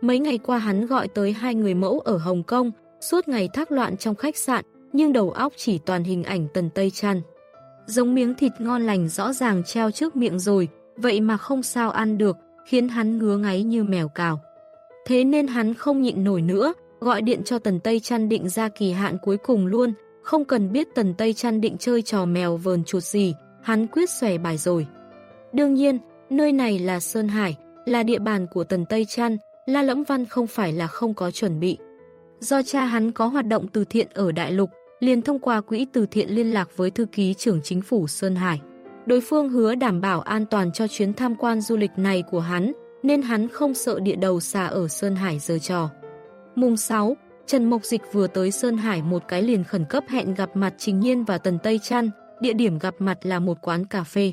Mấy ngày qua hắn gọi tới hai người mẫu ở Hồng Kông, suốt ngày thác loạn trong khách sạn, nhưng đầu óc chỉ toàn hình ảnh Tần Tây Trăn. Giống miếng thịt ngon lành rõ ràng treo trước miệng rồi, vậy mà không sao ăn được, khiến hắn ngứa ngáy như mèo cào. Thế nên hắn không nhịn nổi nữa, gọi điện cho Tần Tây Trăn định ra kỳ hạn cuối cùng luôn, không cần biết Tần Tây Trăn định chơi trò mèo vờn chuột gì, hắn quyết xòe bài rồi. Đương nhiên, nơi này là Sơn Hải, là địa bàn của Tần Tây Trăn, La Lẫm Văn không phải là không có chuẩn bị. Do cha hắn có hoạt động từ thiện ở Đại Lục, liền thông qua quỹ từ thiện liên lạc với thư ký trưởng chính phủ Sơn Hải. Đối phương hứa đảm bảo an toàn cho chuyến tham quan du lịch này của hắn, nên hắn không sợ địa đầu xà ở Sơn Hải giờ trò. Mùng 6, Trần Mộc Dịch vừa tới Sơn Hải một cái liền khẩn cấp hẹn gặp mặt Trình Nhiên và Tần Tây Trăn, địa điểm gặp mặt là một quán cà phê.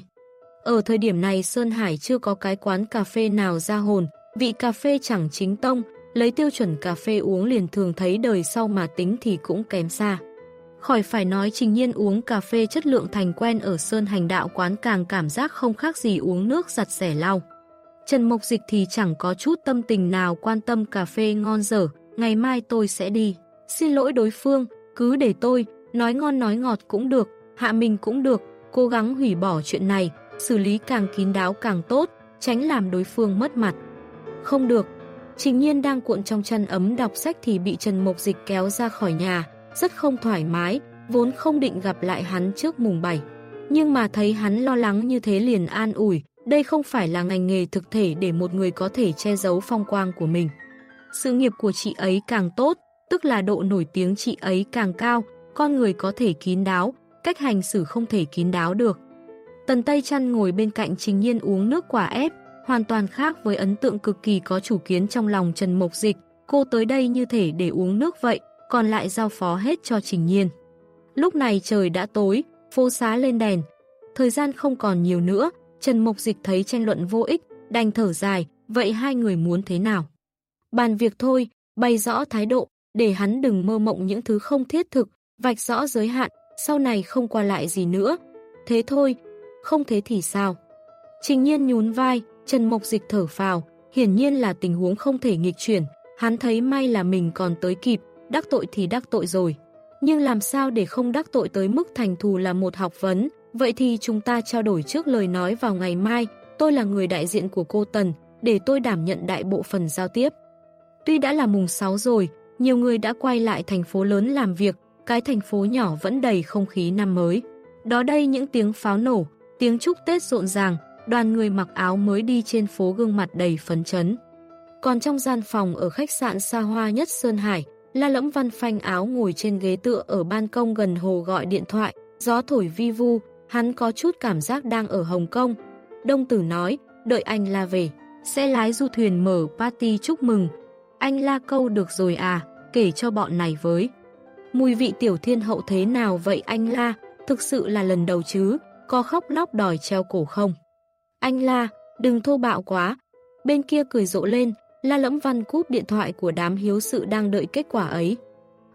Ở thời điểm này Sơn Hải chưa có cái quán cà phê nào ra hồn, vị cà phê chẳng chính tông, lấy tiêu chuẩn cà phê uống liền thường thấy đời sau mà tính thì cũng kém xa. Khỏi phải nói trình nhiên uống cà phê chất lượng thành quen ở Sơn Hành Đạo quán càng cảm giác không khác gì uống nước giặt rẻ lau. Trần Mộc Dịch thì chẳng có chút tâm tình nào quan tâm cà phê ngon dở, ngày mai tôi sẽ đi. Xin lỗi đối phương, cứ để tôi, nói ngon nói ngọt cũng được, hạ mình cũng được, cố gắng hủy bỏ chuyện này, xử lý càng kín đáo càng tốt, tránh làm đối phương mất mặt. Không được, Trình Nhiên đang cuộn trong chăn ấm đọc sách thì bị Trần Mộc Dịch kéo ra khỏi nhà, rất không thoải mái, vốn không định gặp lại hắn trước mùng 7. Nhưng mà thấy hắn lo lắng như thế liền an ủi, đây không phải là ngành nghề thực thể để một người có thể che giấu phong quang của mình. Sự nghiệp của chị ấy càng tốt, tức là độ nổi tiếng chị ấy càng cao, con người có thể kín đáo, cách hành xử không thể kín đáo được. Tần Tây chăn ngồi bên cạnh Trình Nhiên uống nước quả ép, hoàn toàn khác với ấn tượng cực kỳ có chủ kiến trong lòng Trần Mộc Dịch. Cô tới đây như thể để uống nước vậy, còn lại giao phó hết cho Trình Nhiên. Lúc này trời đã tối, phố xá lên đèn. Thời gian không còn nhiều nữa, Trần Mộc Dịch thấy tranh luận vô ích, đành thở dài, vậy hai người muốn thế nào? Bàn việc thôi, bày rõ thái độ, để hắn đừng mơ mộng những thứ không thiết thực, vạch rõ giới hạn, sau này không qua lại gì nữa. Thế thôi, không thế thì sao? Trình nhiên nhún vai, Trần Mộc Dịch thở phào, hiển nhiên là tình huống không thể nghịch chuyển, hắn thấy may là mình còn tới kịp, đắc tội thì đắc tội rồi. Nhưng làm sao để không đắc tội tới mức thành thù là một học vấn, vậy thì chúng ta trao đổi trước lời nói vào ngày mai, tôi là người đại diện của cô Tần, để tôi đảm nhận đại bộ phần giao tiếp. Tuy đã là mùng 6 rồi, nhiều người đã quay lại thành phố lớn làm việc, cái thành phố nhỏ vẫn đầy không khí năm mới. Đó đây những tiếng pháo nổ, tiếng chúc Tết rộn ràng, đoàn người mặc áo mới đi trên phố gương mặt đầy phấn chấn. Còn trong gian phòng ở khách sạn xa hoa nhất Sơn Hải, La Lẫm Văn phanh áo ngồi trên ghế tựa ở ban công gần hồ gọi điện thoại, gió thổi vi vu, hắn có chút cảm giác đang ở Hồng Kông. Đông Tử nói, đợi anh La về, sẽ lái du thuyền mở party chúc mừng. Anh La câu được rồi à, kể cho bọn này với. Mùi vị tiểu thiên hậu thế nào vậy anh La, thực sự là lần đầu chứ, có khóc lóc đòi treo cổ không? Anh La, đừng thô bạo quá. Bên kia cười rộ lên, La Lẫm Văn cúp điện thoại của đám hiếu sự đang đợi kết quả ấy.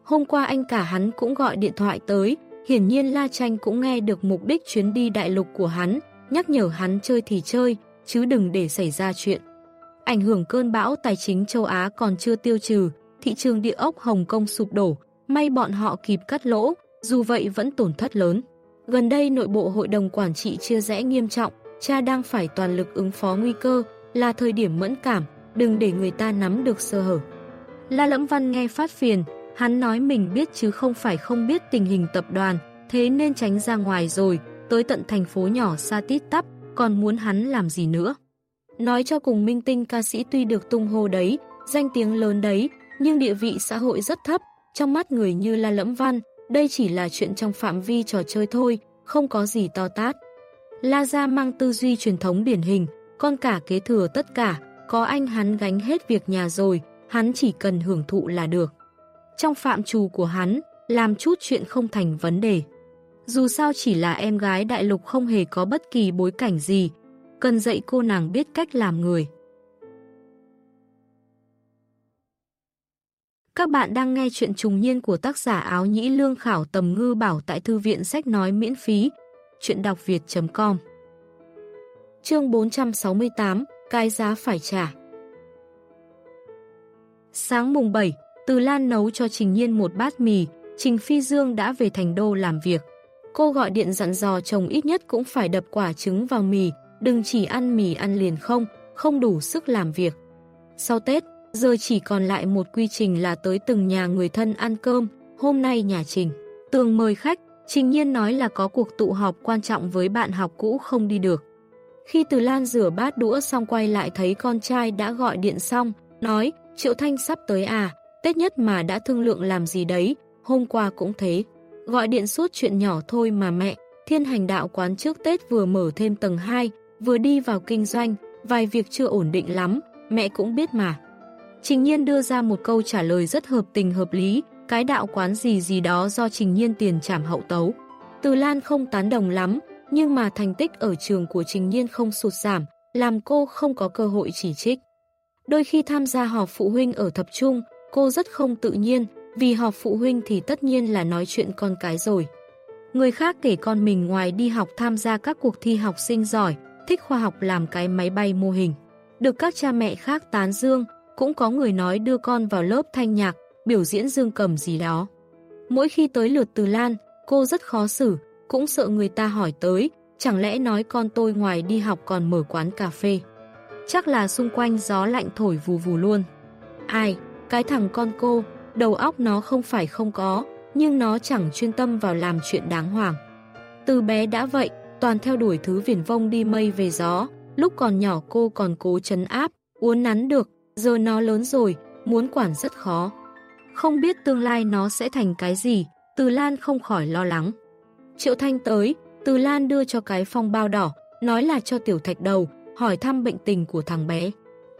Hôm qua anh cả hắn cũng gọi điện thoại tới, hiển nhiên La Tranh cũng nghe được mục đích chuyến đi đại lục của hắn, nhắc nhở hắn chơi thì chơi, chứ đừng để xảy ra chuyện. Ảnh hưởng cơn bão tài chính châu Á còn chưa tiêu trừ, thị trường địa ốc Hồng Kông sụp đổ, may bọn họ kịp cắt lỗ, dù vậy vẫn tổn thất lớn. Gần đây nội bộ hội đồng quản trị chia rẽ nghiêm trọng, cha đang phải toàn lực ứng phó nguy cơ, là thời điểm mẫn cảm, đừng để người ta nắm được sơ hở. La Lẫm Văn nghe phát phiền, hắn nói mình biết chứ không phải không biết tình hình tập đoàn, thế nên tránh ra ngoài rồi, tới tận thành phố nhỏ xa tít tắp, còn muốn hắn làm gì nữa. Nói cho cùng minh tinh ca sĩ tuy được tung hô đấy, danh tiếng lớn đấy, nhưng địa vị xã hội rất thấp, trong mắt người như La Lẫm Văn, đây chỉ là chuyện trong phạm vi trò chơi thôi, không có gì to tát. La Gia mang tư duy truyền thống điển hình, con cả kế thừa tất cả, có anh hắn gánh hết việc nhà rồi, hắn chỉ cần hưởng thụ là được. Trong phạm trù của hắn, làm chút chuyện không thành vấn đề. Dù sao chỉ là em gái đại lục không hề có bất kỳ bối cảnh gì, cần dạy cô nàng biết cách làm người. Các bạn đang nghe chuyện trùng niên của tác giả áo nhĩ lương khảo tầm ngư bảo tại thư viện sách nói miễn phí, chuyện đọc việt.com Chương 468, cái giá phải trả Sáng mùng 7, Từ Lan nấu cho Trình Nhiên một bát mì, Trình Phi Dương đã về thành đô làm việc. Cô gọi điện dặn dò chồng ít nhất cũng phải đập quả trứng vào mì, đừng chỉ ăn mì ăn liền không, không đủ sức làm việc. Sau Tết, giờ chỉ còn lại một quy trình là tới từng nhà người thân ăn cơm, hôm nay nhà Trình. Tường mời khách, Trình Nhiên nói là có cuộc tụ họp quan trọng với bạn học cũ không đi được. Khi Từ Lan rửa bát đũa xong quay lại thấy con trai đã gọi điện xong, nói, Triệu Thanh sắp tới à, Tết nhất mà đã thương lượng làm gì đấy, hôm qua cũng thế. Gọi điện suốt chuyện nhỏ thôi mà mẹ, thiên hành đạo quán trước Tết vừa mở thêm tầng 2, vừa đi vào kinh doanh, vài việc chưa ổn định lắm, mẹ cũng biết mà. Trình Nhiên đưa ra một câu trả lời rất hợp tình hợp lý, cái đạo quán gì gì đó do Trình Nhiên tiền trảm hậu tấu. Từ Lan không tán đồng lắm, nhưng mà thành tích ở trường của Trình Nhiên không sụt giảm, làm cô không có cơ hội chỉ trích. Đôi khi tham gia họp phụ huynh ở thập trung, cô rất không tự nhiên, vì họp phụ huynh thì tất nhiên là nói chuyện con cái rồi. Người khác kể con mình ngoài đi học tham gia các cuộc thi học sinh giỏi, thích khoa học làm cái máy bay mô hình. Được các cha mẹ khác tán dương, cũng có người nói đưa con vào lớp thanh nhạc, biểu diễn dương cầm gì đó. Mỗi khi tới lượt từ Lan, cô rất khó xử, cũng sợ người ta hỏi tới, chẳng lẽ nói con tôi ngoài đi học còn mở quán cà phê. Chắc là xung quanh gió lạnh thổi vù vù luôn. Ai, cái thằng con cô, đầu óc nó không phải không có, nhưng nó chẳng chuyên tâm vào làm chuyện đáng hoàng. Từ bé đã vậy, toàn theo đuổi thứ viển vông đi mây về gió, lúc còn nhỏ cô còn cố chấn áp, uốn nắn được, giờ nó lớn rồi, muốn quản rất khó. Không biết tương lai nó sẽ thành cái gì, Từ Lan không khỏi lo lắng. Triệu Thanh tới, Từ Lan đưa cho cái phong bao đỏ, nói là cho tiểu thạch đầu, hỏi thăm bệnh tình của thằng bé.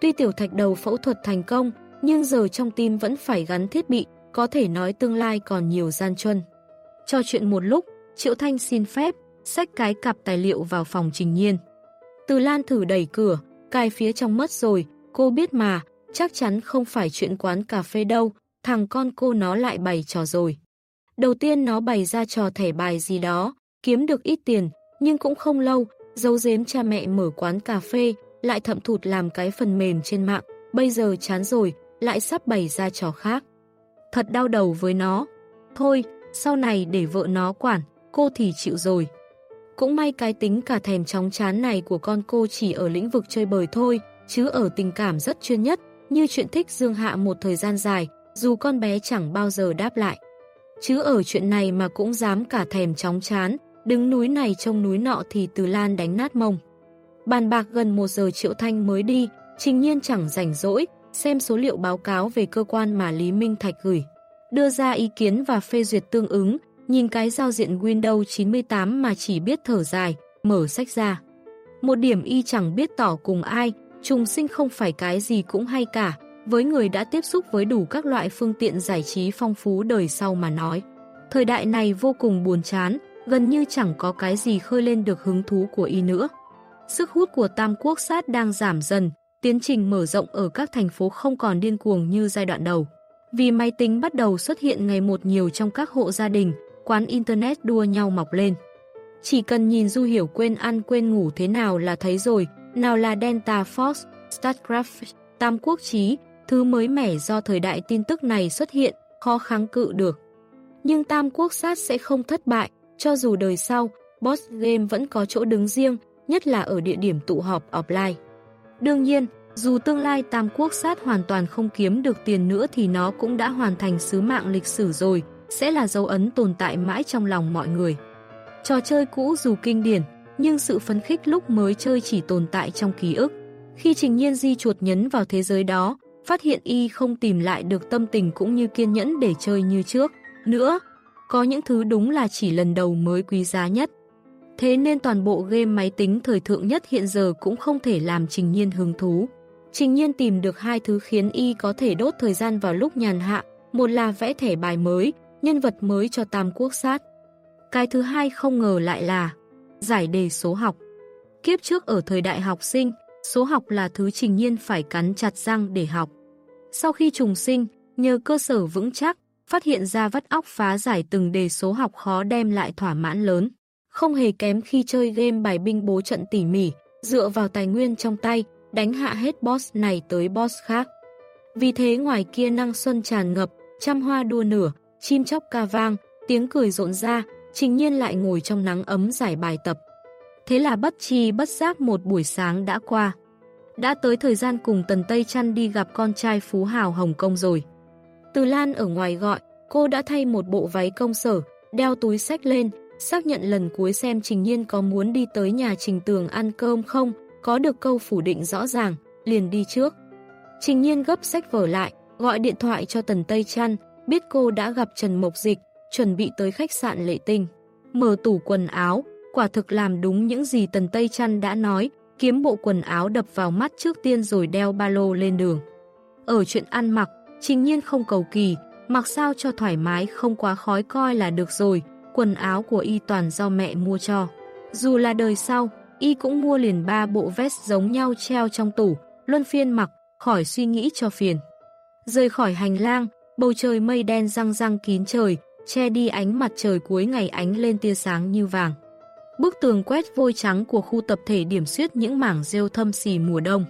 Tuy tiểu thạch đầu phẫu thuật thành công, nhưng giờ trong tim vẫn phải gắn thiết bị, có thể nói tương lai còn nhiều gian truân. Cho chuyện một lúc, Triệu Thanh xin phép, xách cái cặp tài liệu vào phòng trình nhiên. Từ Lan thử đẩy cửa, cài phía trong mất rồi, cô biết mà, chắc chắn không phải chuyện quán cà phê đâu, thằng con cô nó lại bày trò rồi. Đầu tiên nó bày ra trò thẻ bài gì đó, kiếm được ít tiền, nhưng cũng không lâu, giấu giếm cha mẹ mở quán cà phê, lại thậm thụt làm cái phần mềm trên mạng, bây giờ chán rồi, lại sắp bày ra trò khác. Thật đau đầu với nó. Thôi, sau này để vợ nó quản, cô thì chịu rồi. Cũng may cái tính cả thèm chóng chán này của con cô chỉ ở lĩnh vực chơi bời thôi, chứ ở tình cảm rất chuyên nhất, như chuyện thích Dương Hạ một thời gian dài, dù con bé chẳng bao giờ đáp lại. Chứ ở chuyện này mà cũng dám cả thèm chóng chán, đứng núi này trông núi nọ thì Từ Lan đánh nát mông. Bàn bạc gần một giờ Triệu Thanh mới đi, trình nhiên chẳng rảnh rỗi, xem số liệu báo cáo về cơ quan mà Lý Minh Thạch gửi. Đưa ra ý kiến và phê duyệt tương ứng, nhìn cái giao diện Windows 98 mà chỉ biết thở dài, mở sách ra. Một điểm y chẳng biết tỏ cùng ai, trùng sinh không phải cái gì cũng hay cả, với người đã tiếp xúc với đủ các loại phương tiện giải trí phong phú đời sau mà nói. Thời đại này vô cùng buồn chán, gần như chẳng có cái gì khơi lên được hứng thú của y nữa. Sức hút của Tam Quốc sát đang giảm dần, tiến trình mở rộng ở các thành phố không còn điên cuồng như giai đoạn đầu. Vì máy tính bắt đầu xuất hiện ngày một nhiều trong các hộ gia đình, quán Internet đua nhau mọc lên. Chỉ cần nhìn Du Hiểu quên ăn quên ngủ thế nào là thấy rồi, nào là Delta Force, StarCraft, Tam Quốc Chí, thứ mới mẻ do thời đại tin tức này xuất hiện, khó kháng cự được. Nhưng Tam Quốc Sát sẽ không thất bại, cho dù đời sau, Boss Game vẫn có chỗ đứng riêng, nhất là ở địa điểm tụ họp offline. Đương nhiên, dù tương lai Tam Quốc Sát hoàn toàn không kiếm được tiền nữa thì nó cũng đã hoàn thành sứ mạng lịch sử rồi, sẽ là dấu ấn tồn tại mãi trong lòng mọi người. Trò chơi cũ dù kinh điển, nhưng sự phấn khích lúc mới chơi chỉ tồn tại trong ký ức. Khi Trình Nhiên di chuột nhấn vào thế giới đó, phát hiện y không tìm lại được tâm tình cũng như kiên nhẫn để chơi như trước. Nữa, có những thứ đúng là chỉ lần đầu mới quý giá nhất. Thế nên toàn bộ game máy tính thời thượng nhất hiện giờ cũng không thể làm Trình Nhiên hứng thú. Trình Nhiên tìm được hai thứ khiến y có thể đốt thời gian vào lúc nhàn hạ, một là vẽ thẻ bài mới, nhân vật mới cho Tam Quốc sát. Cái thứ hai không ngờ lại là giải đề số học. Kiếp trước ở thời đại học sinh, số học là thứ Trình Nhiên phải cắn chặt răng để học. Sau khi trùng sinh, nhờ cơ sở vững chắc, phát hiện ra vắt óc phá giải từng đề số học khó đem lại thỏa mãn lớn. Không hề kém khi chơi game bài binh bố trận tỉ mỉ, dựa vào tài nguyên trong tay, đánh hạ hết boss này tới boss khác. Vì thế ngoài kia năng xuân tràn ngập, trăm hoa đua nửa, chim chóc ca vang, tiếng cười rộn ra, trình nhiên lại ngồi trong nắng ấm giải bài tập. Thế là bất chi bất giác một buổi sáng đã qua. Đã tới thời gian cùng Tần Tây Trăn đi gặp con trai Phú Hào Hồng Kông rồi. Từ Lan ở ngoài gọi, cô đã thay một bộ váy công sở, đeo túi sách lên, xác nhận lần cuối xem Trình Nhiên có muốn đi tới nhà Trình Tường ăn cơm không, có được câu phủ định rõ ràng, liền đi trước. Trình Nhiên gấp sách vở lại, gọi điện thoại cho Tần Tây Trăn, biết cô đã gặp Trần Mộc Dịch, chuẩn bị tới khách sạn Lệ Tinh. Mở tủ quần áo, quả thực làm đúng những gì Tần Tây Trăn đã nói, kiếm bộ quần áo đập vào mắt trước tiên rồi đeo ba lô lên đường. Ở chuyện ăn mặc, Trình Nhiên không cầu kỳ, mặc sao cho thoải mái không quá khói coi là được rồi, quần áo của y toàn do mẹ mua cho. Dù là đời sau, y cũng mua liền ba bộ vest giống nhau treo trong tủ, luân phiên mặc, khỏi suy nghĩ cho phiền. Rời khỏi hành lang, bầu trời mây đen răng răng kín trời, che đi ánh mặt trời cuối ngày ánh lên tia sáng như vàng. Bức tường quét vôi trắng của khu tập thể điểm xuyết những mảng rêu thâm xì mùa đông.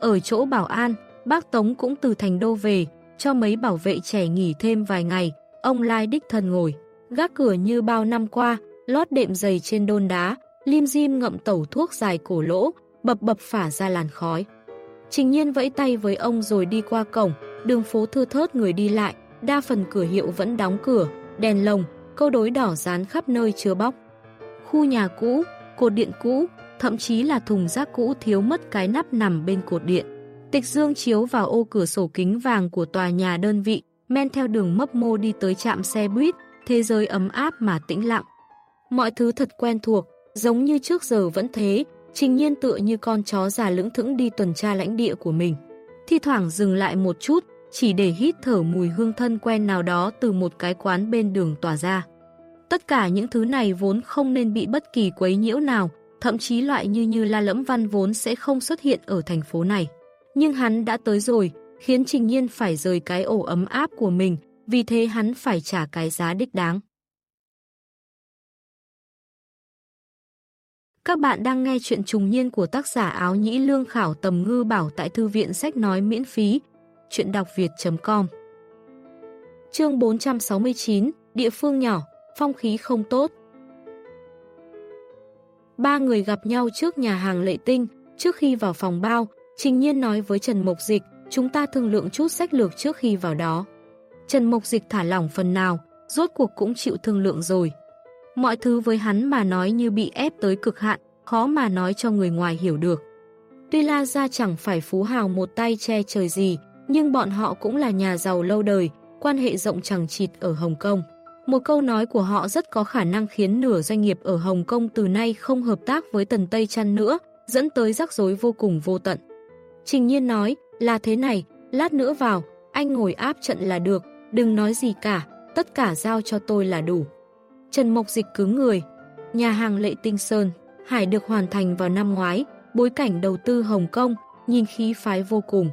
Ở chỗ bảo an, bác Tống cũng từ thành đô về, cho mấy bảo vệ trẻ nghỉ thêm vài ngày, ông Lai đích thân ngồi. Gác cửa như bao năm qua, lót đệm dày trên đôn đá, lim dim ngậm tẩu thuốc dài cổ lỗ, bập bập phả ra làn khói. Trình nhiên vẫy tay với ông rồi đi qua cổng, đường phố thưa thớt người đi lại, đa phần cửa hiệu vẫn đóng cửa, đèn lồng, câu đối đỏ dán khắp nơi chưa bóc. Khu nhà cũ, cột điện cũ, thậm chí là thùng rác cũ thiếu mất cái nắp nằm bên cột điện. Tịch dương chiếu vào ô cửa sổ kính vàng của tòa nhà đơn vị, men theo đường mấp mô đi tới trạm xe buýt, thế giới ấm áp mà tĩnh lặng. Mọi thứ thật quen thuộc, giống như trước giờ vẫn thế, trình nhiên tựa như con chó già lưỡng thững đi tuần tra lãnh địa của mình. Thi thoảng dừng lại một chút, chỉ để hít thở mùi hương thân quen nào đó từ một cái quán bên đường tỏa ra. Tất cả những thứ này vốn không nên bị bất kỳ quấy nhiễu nào, thậm chí loại như như La Lẫm Văn vốn sẽ không xuất hiện ở thành phố này. Nhưng hắn đã tới rồi, khiến Trình Nhiên phải rời cái ổ ấm áp của mình, vì thế hắn phải trả cái giá đích đáng. Các bạn đang nghe chuyện trùng niên của tác giả áo nhĩ lương khảo tầm ngư bảo tại thư viện sách nói miễn phí, chuyện đọc việt.com Chương 469, Địa phương nhỏ, phong khí không tốt Ba người gặp nhau trước nhà hàng lệ tinh, trước khi vào phòng bao, Trình Nhiên nói với Trần Mộc Dịch, chúng ta thương lượng chút sách lược trước khi vào đó. Trần Mộc Dịch thả lỏng phần nào, rốt cuộc cũng chịu thương lượng rồi. Mọi thứ với hắn mà nói như bị ép tới cực hạn, khó mà nói cho người ngoài hiểu được. Tuy La Gia chẳng phải phú hào một tay che trời gì, nhưng bọn họ cũng là nhà giàu lâu đời, quan hệ rộng chẳng chịt ở Hồng Kông. Một câu nói của họ rất có khả năng khiến nửa doanh nghiệp ở Hồng Kông từ nay không hợp tác với Tần Tây Trăn nữa, dẫn tới rắc rối vô cùng vô tận. Trình Nhiên nói, là thế này, lát nữa vào, anh ngồi áp trận là được, đừng nói gì cả, tất cả giao cho tôi là đủ. Trần Mộc Dịch cứng người, nhà hàng Lệ Tinh Sơn, Hải được hoàn thành vào năm ngoái, bối cảnh đầu tư Hồng Kông, nhìn khí phái vô cùng.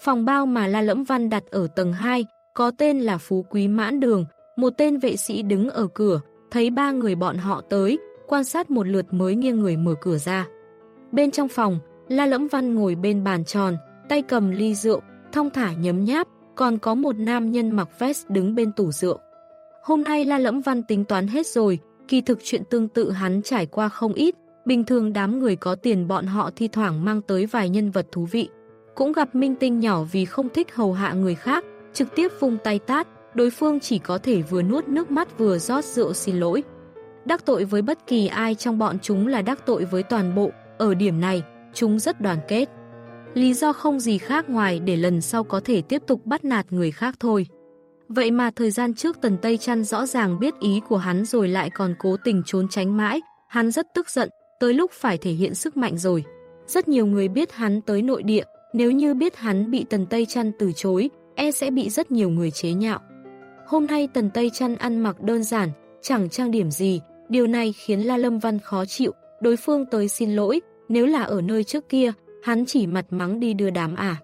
Phòng bao mà La Lẫm Văn đặt ở tầng 2, có tên là Phú Quý Mãn Đường, một tên vệ sĩ đứng ở cửa, thấy ba người bọn họ tới, quan sát một lượt mới nghiêng người mở cửa ra. Bên trong phòng, La Lẫm Văn ngồi bên bàn tròn, tay cầm ly rượu, thong thả nhấm nháp, còn có một nam nhân mặc vest đứng bên tủ rượu. Hôm nay La Lẫm Văn tính toán hết rồi, kỳ thực chuyện tương tự hắn trải qua không ít, bình thường đám người có tiền bọn họ thi thoảng mang tới vài nhân vật thú vị. Cũng gặp minh tinh nhỏ vì không thích hầu hạ người khác, trực tiếp vung tay tát, đối phương chỉ có thể vừa nuốt nước mắt vừa rót rượu xin lỗi. Đắc tội với bất kỳ ai trong bọn chúng là đắc tội với toàn bộ, ở điểm này, chúng rất đoàn kết. Lý do không gì khác ngoài để lần sau có thể tiếp tục bắt nạt người khác thôi. Vậy mà thời gian trước Tần Tây Trăn rõ ràng biết ý của hắn rồi lại còn cố tình trốn tránh mãi, hắn rất tức giận, tới lúc phải thể hiện sức mạnh rồi. Rất nhiều người biết hắn tới nội địa, nếu như biết hắn bị Tần Tây Trăn từ chối, e sẽ bị rất nhiều người chế nhạo. Hôm nay Tần Tây Trăn ăn mặc đơn giản, chẳng trang điểm gì, điều này khiến La Lâm Văn khó chịu, đối phương tới xin lỗi, nếu là ở nơi trước kia, hắn chỉ mặt mắng đi đưa đám à.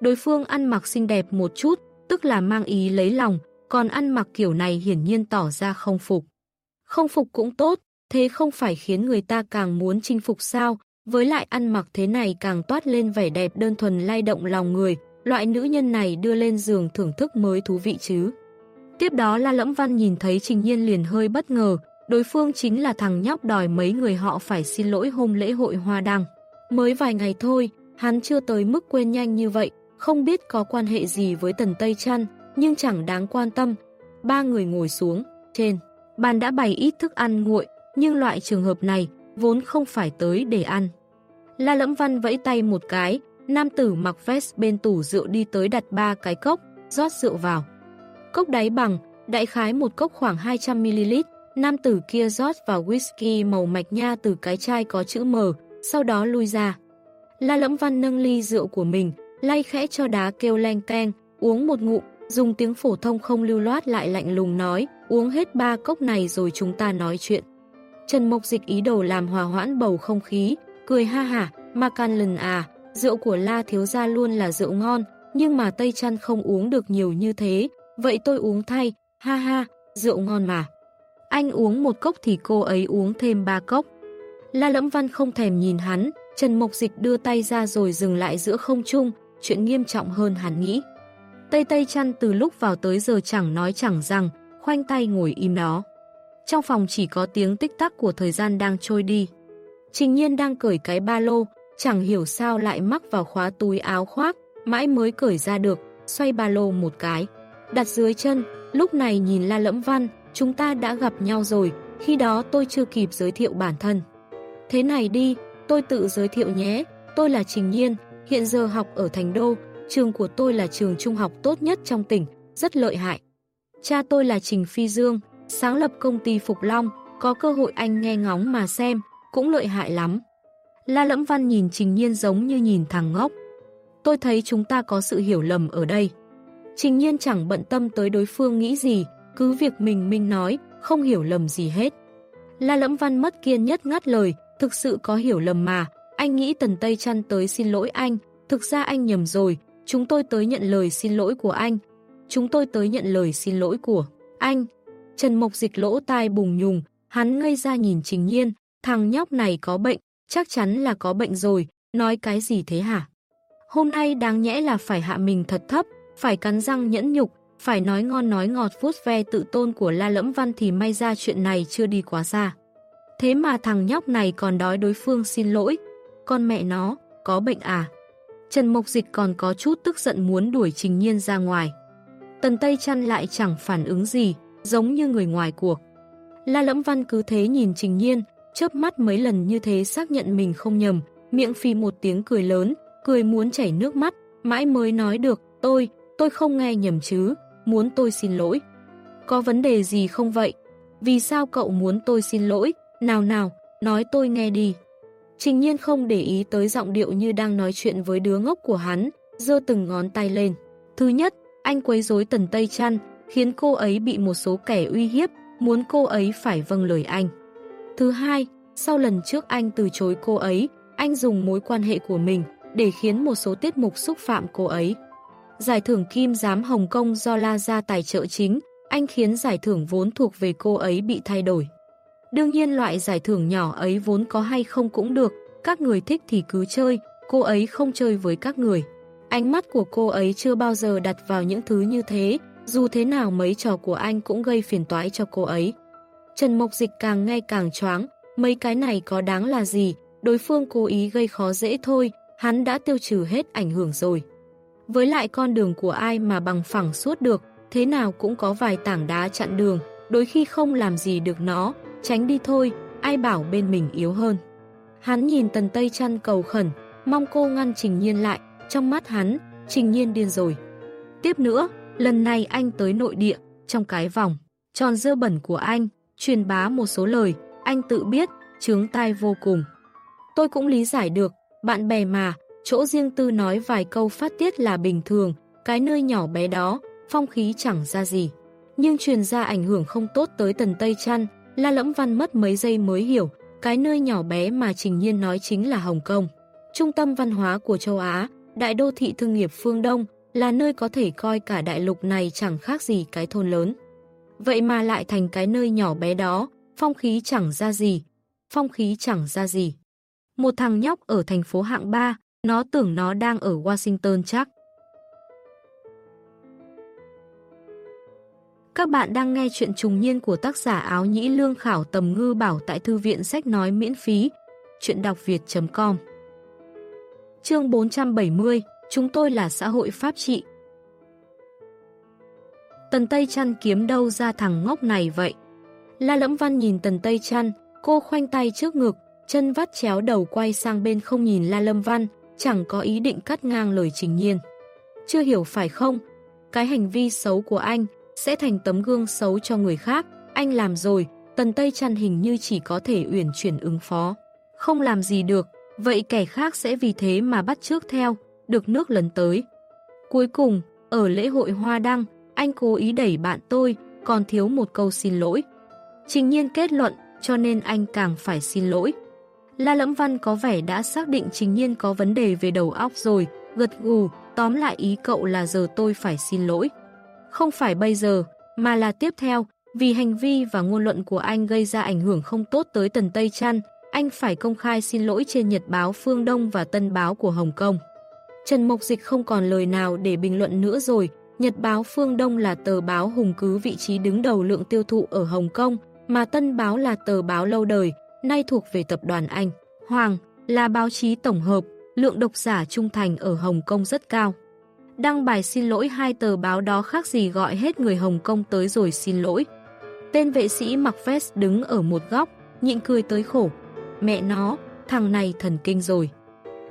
Đối phương ăn mặc xinh đẹp một chút, tức là mang ý lấy lòng, còn ăn mặc kiểu này hiển nhiên tỏ ra không phục. Không phục cũng tốt, thế không phải khiến người ta càng muốn chinh phục sao, với lại ăn mặc thế này càng toát lên vẻ đẹp đơn thuần lay động lòng người, loại nữ nhân này đưa lên giường thưởng thức mới thú vị chứ. Tiếp đó La Lẫm Văn nhìn thấy Trình Nhiên liền hơi bất ngờ, đối phương chính là thằng nhóc đòi mấy người họ phải xin lỗi hôm lễ hội hoa đăng. Mới vài ngày thôi, hắn chưa tới mức quên nhanh như vậy, không biết có quan hệ gì với Tần Tây Trăn, nhưng chẳng đáng quan tâm. Ba người ngồi xuống, trên, bàn đã bày ít thức ăn nguội, nhưng loại trường hợp này vốn không phải tới để ăn. La Lẫm Văn vẫy tay một cái, nam tử mặc vest bên tủ rượu đi tới đặt ba cái cốc, rót rượu vào. Cốc đáy bằng, đại khái một cốc khoảng 200ml, nam tử kia rót vào whisky màu mạch nha từ cái chai có chữ M, sau đó lui ra. La Lẫm Văn nâng ly rượu của mình, lay khẽ cho đá kêu len keng, uống một ngụm, dùng tiếng phổ thông không lưu loát lại lạnh lùng nói, uống hết ba cốc này rồi chúng ta nói chuyện. Trần Mộc Dịch ý đồ làm hòa hoãn bầu không khí, cười ha hả, mà can lần à, rượu của La Thiếu Gia luôn là rượu ngon, nhưng mà Tây Trăn không uống được nhiều như thế, vậy tôi uống thay, ha ha, rượu ngon mà. Anh uống một cốc thì cô ấy uống thêm ba cốc. La Lẫm Văn không thèm nhìn hắn, Trần Mộc Dịch đưa tay ra rồi dừng lại giữa không trung, chuyện nghiêm trọng hơn hắn nghĩ. Tây Tây chăn từ lúc vào tới giờ chẳng nói chẳng rằng, khoanh tay ngồi im đó. Trong phòng chỉ có tiếng tích tắc của thời gian đang trôi đi. Trình nhiên đang cởi cái ba lô, chẳng hiểu sao lại mắc vào khóa túi áo khoác, mãi mới cởi ra được, xoay ba lô một cái. Đặt dưới chân, lúc này nhìn La Lẫm Văn, chúng ta đã gặp nhau rồi, khi đó tôi chưa kịp giới thiệu bản thân. Thế này đi, tôi tự giới thiệu nhé, tôi là Trình Nhiên, hiện giờ học ở Thành Đô, trường của tôi là trường trung học tốt nhất trong tỉnh, rất lợi hại. Cha tôi là Trình Phi Dương, sáng lập công ty Phục Long, có cơ hội anh nghe ngóng mà xem, cũng lợi hại lắm. La Lẫm Văn nhìn Trình Nhiên giống như nhìn thằng ngốc. Tôi thấy chúng ta có sự hiểu lầm ở đây. Trình Nhiên chẳng bận tâm tới đối phương nghĩ gì, cứ việc mình minh nói, không hiểu lầm gì hết. La Lẫm Văn mất kiên nhất ngắt lời, thực sự có hiểu lầm mà, anh nghĩ Tần Tây Trăn tới xin lỗi anh, thực ra anh nhầm rồi, chúng tôi tới nhận lời xin lỗi của anh. Chúng tôi tới nhận lời xin lỗi của anh. Trần Mộc Dịch lỗ tai bùng nhùng, hắn ngây ra nhìn Trình Nhiên, thằng nhóc này có bệnh, chắc chắn là có bệnh rồi, nói cái gì thế hả? Hôm nay đáng nhẽ là phải hạ mình thật thấp, phải cắn răng nhẫn nhục, phải nói ngon nói ngọt vuốt ve tự tôn của La Lẫm Văn thì may ra chuyện này chưa đi quá xa. Thế mà thằng nhóc này còn đói đối phương xin lỗi, con mẹ nó, có bệnh à? Trần Mộc Dịch còn có chút tức giận muốn đuổi Trình Nhiên ra ngoài. Tần Tây chăn lại chẳng phản ứng gì, giống như người ngoài cuộc. La Lẫm Văn cứ thế nhìn Trình Nhiên, chớp mắt mấy lần như thế xác nhận mình không nhầm, miệng phì một tiếng cười lớn, cười muốn chảy nước mắt, mãi mới nói được, tôi, tôi không nghe nhầm chứ, muốn tôi xin lỗi. Có vấn đề gì không vậy? Vì sao cậu muốn tôi xin lỗi? Nào nào, nói tôi nghe đi. Trình nhiên không để ý tới giọng điệu như đang nói chuyện với đứa ngốc của hắn, dơ từng ngón tay lên. Thứ nhất, anh quấy rối tần Tây Trăn, khiến cô ấy bị một số kẻ uy hiếp, muốn cô ấy phải vâng lời anh. Thứ hai, sau lần trước anh từ chối cô ấy, anh dùng mối quan hệ của mình để khiến một số tiết mục xúc phạm cô ấy. Giải thưởng Kim Giám Hồng Kông do La Gia tài trợ chính, anh khiến giải thưởng vốn thuộc về cô ấy bị thay đổi. Đương nhiên loại giải thưởng nhỏ ấy vốn có hay không cũng được, các người thích thì cứ chơi, cô ấy không chơi với các người. Ánh mắt của cô ấy chưa bao giờ đặt vào những thứ như thế, dù thế nào mấy trò của anh cũng gây phiền toái cho cô ấy. Trần Mộc Dịch càng ngay càng choáng, mấy cái này có đáng là gì, đối phương cố ý gây khó dễ thôi, hắn đã tiêu trừ hết ảnh hưởng rồi. Với lại con đường của ai mà bằng phẳng suốt được, thế nào cũng có vài tảng đá chặn đường, đôi khi không làm gì được nó, tránh đi thôi, ai bảo bên mình yếu hơn. Hắn nhìn tần tây chăn cầu khẩn, mong cô ngăn Trình Nhiên lại, trong mắt hắn, Trình Nhiên điên rồi. Tiếp nữa, lần này anh tới nội địa, trong cái vòng, tròn dơ bẩn của anh, truyền bá một số lời, anh tự biết, chướng tai vô cùng. Tôi cũng lý giải được, bạn bè mà, chỗ riêng tư nói vài câu phát tiết là bình thường, cái nơi nhỏ bé đó, phong khí chẳng ra gì. Nhưng truyền ra ảnh hưởng không tốt tới tần Tây Trăn, La Lẫm Văn mất mấy giây mới hiểu, cái nơi nhỏ bé mà Trình Nhiên nói chính là Hồng Kông. Trung tâm văn hóa của châu Á, đại đô thị thương nghiệp phương Đông, là nơi có thể coi cả đại lục này chẳng khác gì cái thôn lớn. Vậy mà lại thành cái nơi nhỏ bé đó, phong khí chẳng ra gì. Phong khí chẳng ra gì. Một thằng nhóc ở thành phố hạng 3, nó tưởng nó đang ở Washington chắc. Các bạn đang nghe chuyện trùng niên của tác giả áo nhĩ lương khảo tầm ngư bảo tại thư viện sách nói miễn phí. Chuyện đọc việt.com Chương 470 Chúng tôi là xã hội pháp trị Tần Tây Trăn kiếm đâu ra thằng ngốc này vậy? La Lẫm Văn nhìn Tần Tây Trăn, cô khoanh tay trước ngực, chân vắt chéo đầu quay sang bên không nhìn La Lâm Văn, chẳng có ý định cắt ngang lời trình nhiên. Chưa hiểu phải không? Cái hành vi xấu của anh sẽ thành tấm gương xấu cho người khác. Anh làm rồi, Tần Tây Trăn hình như chỉ có thể uyển chuyển ứng phó. Không làm gì được, vậy kẻ khác sẽ vì thế mà bắt trước theo, được nước lấn tới. Cuối cùng, ở lễ hội Hoa Đăng, anh cố ý đẩy bạn tôi, còn thiếu một câu xin lỗi. Trình nhiên kết luận, cho nên anh càng phải xin lỗi. La Lẫm Văn có vẻ đã xác định Trình Nhiên có vấn đề về đầu óc rồi, gật gù, tóm lại ý cậu là giờ tôi phải xin lỗi. Không phải bây giờ, mà là tiếp theo, vì hành vi và ngôn luận của anh gây ra ảnh hưởng không tốt tới Tần Tây Trăn, anh phải công khai xin lỗi trên Nhật báo Phương Đông và Tân báo của Hồng Kông. Trần Mộc Dịch không còn lời nào để bình luận nữa rồi, Nhật báo Phương Đông là tờ báo hùng cứ vị trí đứng đầu lượng tiêu thụ ở Hồng Kông, mà Tân báo là tờ báo lâu đời, nay thuộc về tập đoàn Anh. Hoàng là báo chí tổng hợp, lượng độc giả trung thành ở Hồng Kông rất cao. Đăng bài xin lỗi hai tờ báo đó khác gì gọi hết người Hồng Kông tới rồi xin lỗi. Tên vệ sĩ mặc vest đứng ở một góc, nhịn cười tới khổ. Mẹ nó, thằng này thần kinh rồi.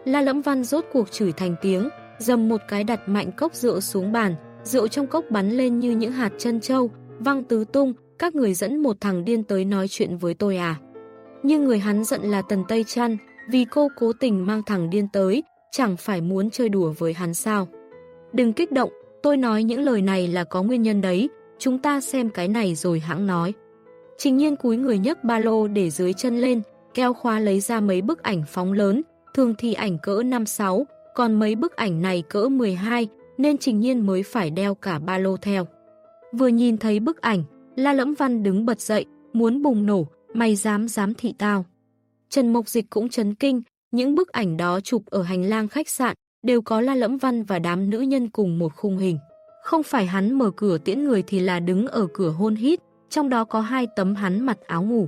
La Lẫm Văn rốt cuộc chửi thành tiếng, dầm một cái đặt mạnh cốc rượu xuống bàn, rượu trong cốc bắn lên như những hạt chân trâu, văng tứ tung, các người dẫn một thằng điên tới nói chuyện với tôi à. Nhưng người hắn giận là Tần Tây Trăn, vì cô cố tình mang thằng điên tới, chẳng phải muốn chơi đùa với hắn sao. Đừng kích động, tôi nói những lời này là có nguyên nhân đấy, chúng ta xem cái này rồi hãng nói. Trình nhiên cúi người nhấc ba lô để dưới chân lên, keo khóa lấy ra mấy bức ảnh phóng lớn, thường thì ảnh cỡ 5-6, còn mấy bức ảnh này cỡ 12, nên Trình Nhiên mới phải đeo cả ba lô theo. Vừa nhìn thấy bức ảnh, La Lẫm Văn đứng bật dậy, muốn bùng nổ, mày dám dám thị tao. Trần Mộc Dịch cũng chấn kinh, những bức ảnh đó chụp ở hành lang khách sạn, đều có La Lẫm Văn và đám nữ nhân cùng một khung hình. Không phải hắn mở cửa tiễn người thì là đứng ở cửa hôn hít, trong đó có hai tấm hắn mặt áo ngủ.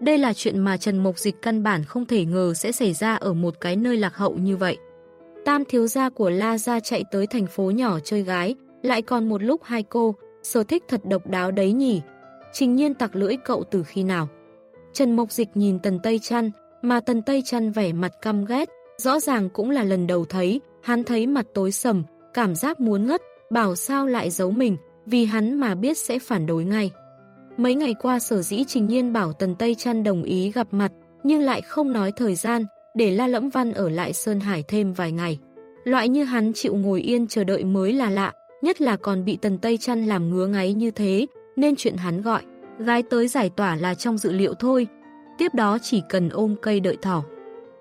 Đây là chuyện mà Trần Mộc Dịch căn bản không thể ngờ sẽ xảy ra ở một cái nơi lạc hậu như vậy. Tam thiếu gia của La Gia chạy tới thành phố nhỏ chơi gái, lại còn một lúc hai cô, sở thích thật độc đáo đấy nhỉ. Trình nhiên tặc lưỡi cậu từ khi nào? Trần Mộc Dịch nhìn Tần Tây Trăn, mà Tần Tây Trăn vẻ mặt căm ghét, rõ ràng cũng là lần đầu thấy, hắn thấy mặt tối sầm, cảm giác muốn ngất, bảo sao lại giấu mình, vì hắn mà biết sẽ phản đối ngay. Mấy ngày qua sở dĩ Trình Nhiên bảo Tần Tây Trăn đồng ý gặp mặt, nhưng lại không nói thời gian, để La Lẫm Văn ở lại Sơn Hải thêm vài ngày. Loại như hắn chịu ngồi yên chờ đợi mới là lạ, nhất là còn bị Tần Tây Trăn làm ngứa ngáy như thế, nên chuyện hắn gọi, gái tới giải tỏa là trong dự liệu thôi, tiếp đó chỉ cần ôm cây đợi thỏ.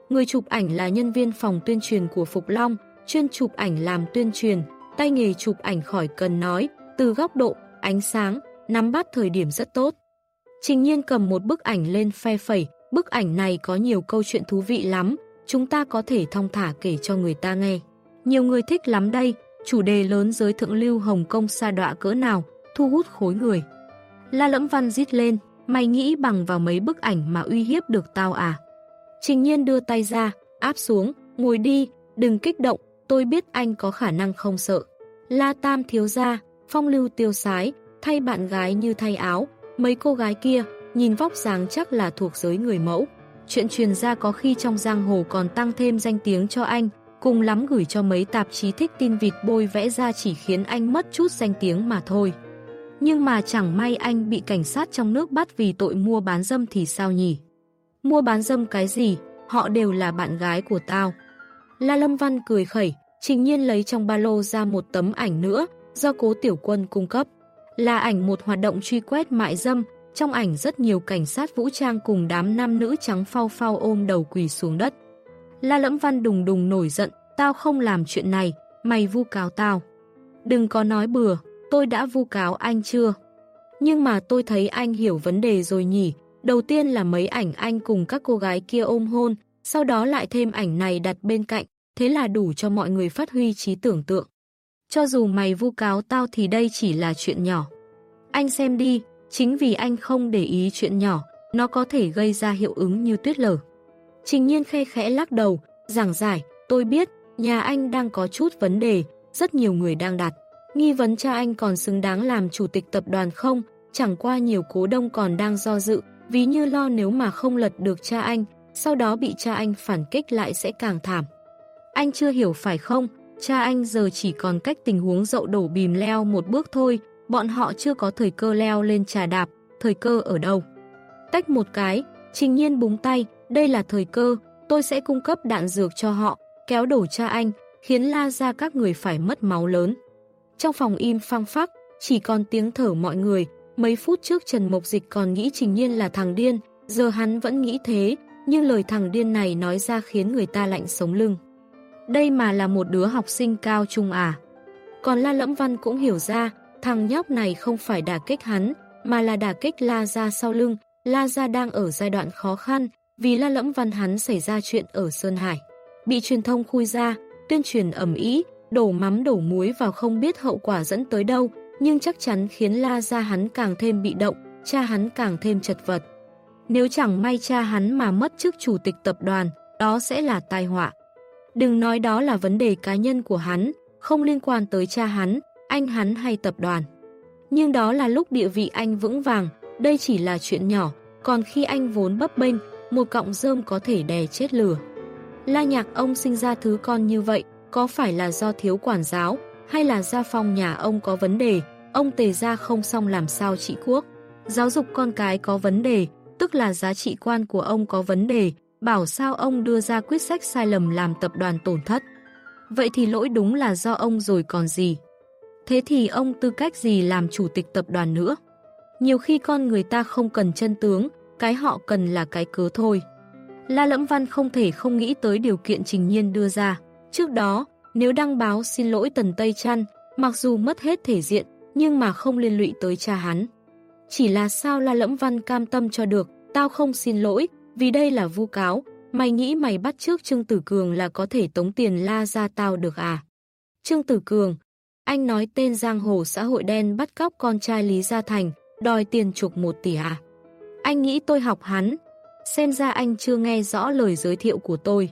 Người chụp ảnh là nhân viên phòng tuyên truyền của Phục Long, chuyên chụp ảnh làm tuyên truyền, tay nghề chụp ảnh khỏi cần nói, từ góc độ, ánh sáng, nắm bắt thời điểm rất tốt. Trình nhiên cầm một bức ảnh lên phe phẩy, bức ảnh này có nhiều câu chuyện thú vị lắm, chúng ta có thể thong thả kể cho người ta nghe. Nhiều người thích lắm đây, chủ đề lớn giới thượng lưu Hồng Kông xa đọa cỡ nào, thu hút khối người. La lẫm văn rít lên, mày nghĩ bằng vào mấy bức ảnh mà uy hiếp được tao à? Trình nhiên đưa tay ra, áp xuống, ngồi đi, đừng kích động, tôi biết anh có khả năng không sợ. La Tam thiếu ra, phong lưu tiêu sái, thay bạn gái như thay áo, mấy cô gái kia, nhìn vóc dáng chắc là thuộc giới người mẫu. Chuyện truyền ra có khi trong giang hồ còn tăng thêm danh tiếng cho anh, cùng lắm gửi cho mấy tạp chí thích tin vịt bôi vẽ ra chỉ khiến anh mất chút danh tiếng mà thôi. Nhưng mà chẳng may anh bị cảnh sát trong nước bắt vì tội mua bán dâm thì sao nhỉ? Mua bán dâm cái gì, họ đều là bạn gái của tao. La Lâm Văn cười khẩy, trình nhiên lấy trong ba lô ra một tấm ảnh nữa, do cố tiểu quân cung cấp. Là ảnh một hoạt động truy quét mại dâm, trong ảnh rất nhiều cảnh sát vũ trang cùng đám nam nữ trắng phao phao ôm đầu quỳ xuống đất. La Lẫm Văn đùng đùng nổi giận, tao không làm chuyện này, mày vu cáo tao. Đừng có nói bừa, tôi đã vu cáo anh chưa? Nhưng mà tôi thấy anh hiểu vấn đề rồi nhỉ. Đầu tiên là mấy ảnh anh cùng các cô gái kia ôm hôn, sau đó lại thêm ảnh này đặt bên cạnh, thế là đủ cho mọi người phát huy trí tưởng tượng. Cho dù mày vu cáo tao thì đây chỉ là chuyện nhỏ. Anh xem đi, chính vì anh không để ý chuyện nhỏ, nó có thể gây ra hiệu ứng như tuyết lở. Trình nhiên khe khẽ lắc đầu, giảng giải, tôi biết, nhà anh đang có chút vấn đề, rất nhiều người đang đặt. Nghi vấn cha anh còn xứng đáng làm chủ tịch tập đoàn không, chẳng qua nhiều cố đông còn đang do dự, ví như lo nếu mà không lật được cha anh, sau đó bị cha anh phản kích lại sẽ càng thảm. Anh chưa hiểu phải không, cha anh giờ chỉ còn cách tình huống dậu đổ bìm leo một bước thôi, bọn họ chưa có thời cơ leo lên trà đạp, thời cơ ở đâu. Tách một cái, trình nhiên búng tay, đây là thời cơ, tôi sẽ cung cấp đạn dược cho họ, kéo đổ cha anh, khiến la ra các người phải mất máu lớn. Trong phòng im phăng phắc, chỉ còn tiếng thở mọi người, mấy phút trước Trần Mộc Dịch còn nghĩ Trình Nhiên là thằng điên, giờ hắn vẫn nghĩ thế, nhưng lời thằng điên này nói ra khiến người ta lạnh sống lưng. Đây mà là một đứa học sinh cao trung à. Còn La Lẫm Văn cũng hiểu ra, thằng nhóc này không phải đả kích hắn, mà là đả kích La Gia sau lưng, La Gia đang ở giai đoạn khó khăn, vì La Lẫm Văn hắn xảy ra chuyện ở Sơn Hải. Bị truyền thông khui ra, tuyên truyền ẩm ý, đổ mắm đổ muối vào không biết hậu quả dẫn tới đâu, nhưng chắc chắn khiến La Gia hắn càng thêm bị động, cha hắn càng thêm chật vật. Nếu chẳng may cha hắn mà mất chức chủ tịch tập đoàn, đó sẽ là tai họa. Đừng nói đó là vấn đề cá nhân của hắn, không liên quan tới cha hắn, anh hắn hay tập đoàn. Nhưng đó là lúc địa vị anh vững vàng, đây chỉ là chuyện nhỏ, còn khi anh vốn bấp bênh, một cọng rơm có thể đè chết lửa. La nhạc ông sinh ra thứ con như vậy, có phải là do thiếu quản giáo, hay là gia phong nhà ông có vấn đề, ông tề ra không xong làm sao trị quốc. Giáo dục con cái có vấn đề, tức là giá trị quan của ông có vấn đề, bảo sao ông đưa ra quyết sách sai lầm làm tập đoàn tổn thất. Vậy thì lỗi đúng là do ông rồi còn gì. Thế thì ông tư cách gì làm chủ tịch tập đoàn nữa? Nhiều khi con người ta không cần chân tướng, cái họ cần là cái cớ thôi. La Lẫm Văn không thể không nghĩ tới điều kiện Trình Nhiên đưa ra. Trước đó, nếu đăng báo xin lỗi Tần Tây Trăn, mặc dù mất hết thể diện, nhưng mà không liên lụy tới cha hắn. Chỉ là sao La Lẫm Văn cam tâm cho được, tao không xin lỗi, vì đây là vu cáo, mày nghĩ mày bắt trước Trương Tử Cường là có thể tống tiền La ra tao được à? Trương Tử Cường, anh nói tên giang hồ xã hội đen bắt cóc con trai Lý Gia Thành, đòi tiền chục một tỷ à? Anh nghĩ tôi học hắn, xem ra anh chưa nghe rõ lời giới thiệu của tôi.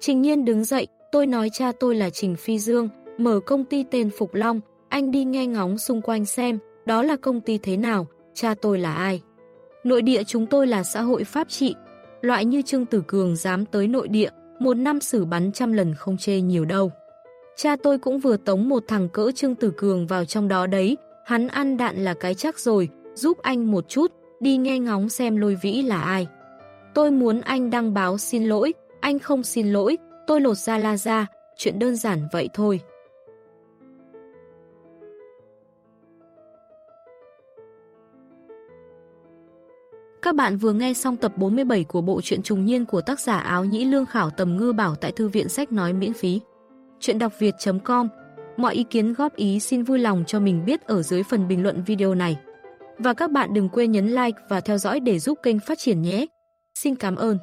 Trình nhiên đứng dậy, tôi nói cha tôi là Trình Phi Dương, mở công ty tên Phục Long, anh đi nghe ngóng xung quanh xem, đó là công ty thế nào, cha tôi là ai. Nội địa chúng tôi là xã hội pháp trị, loại như Trương Tử Cường dám tới nội địa, một năm xử bắn trăm lần không chê nhiều đâu. Cha tôi cũng vừa tống một thằng cỡ Trương Tử Cường vào trong đó đấy, hắn ăn đạn là cái chắc rồi, giúp anh một chút, đi nghe ngóng xem lôi vĩ là ai. Tôi muốn anh đăng báo xin lỗi, anh không xin lỗi, tôi lột ra la ra, chuyện đơn giản vậy thôi. Các bạn vừa nghe xong tập 47 của bộ truyện trùng niên của tác giả áo nhĩ lương khảo tầm ngư bảo tại thư viện sách nói miễn phí. Chuyện đọc việt.com Mọi ý kiến góp ý xin vui lòng cho mình biết ở dưới phần bình luận video này. Và các bạn đừng quên nhấn like và theo dõi để giúp kênh phát triển nhé. Xin cảm ơn.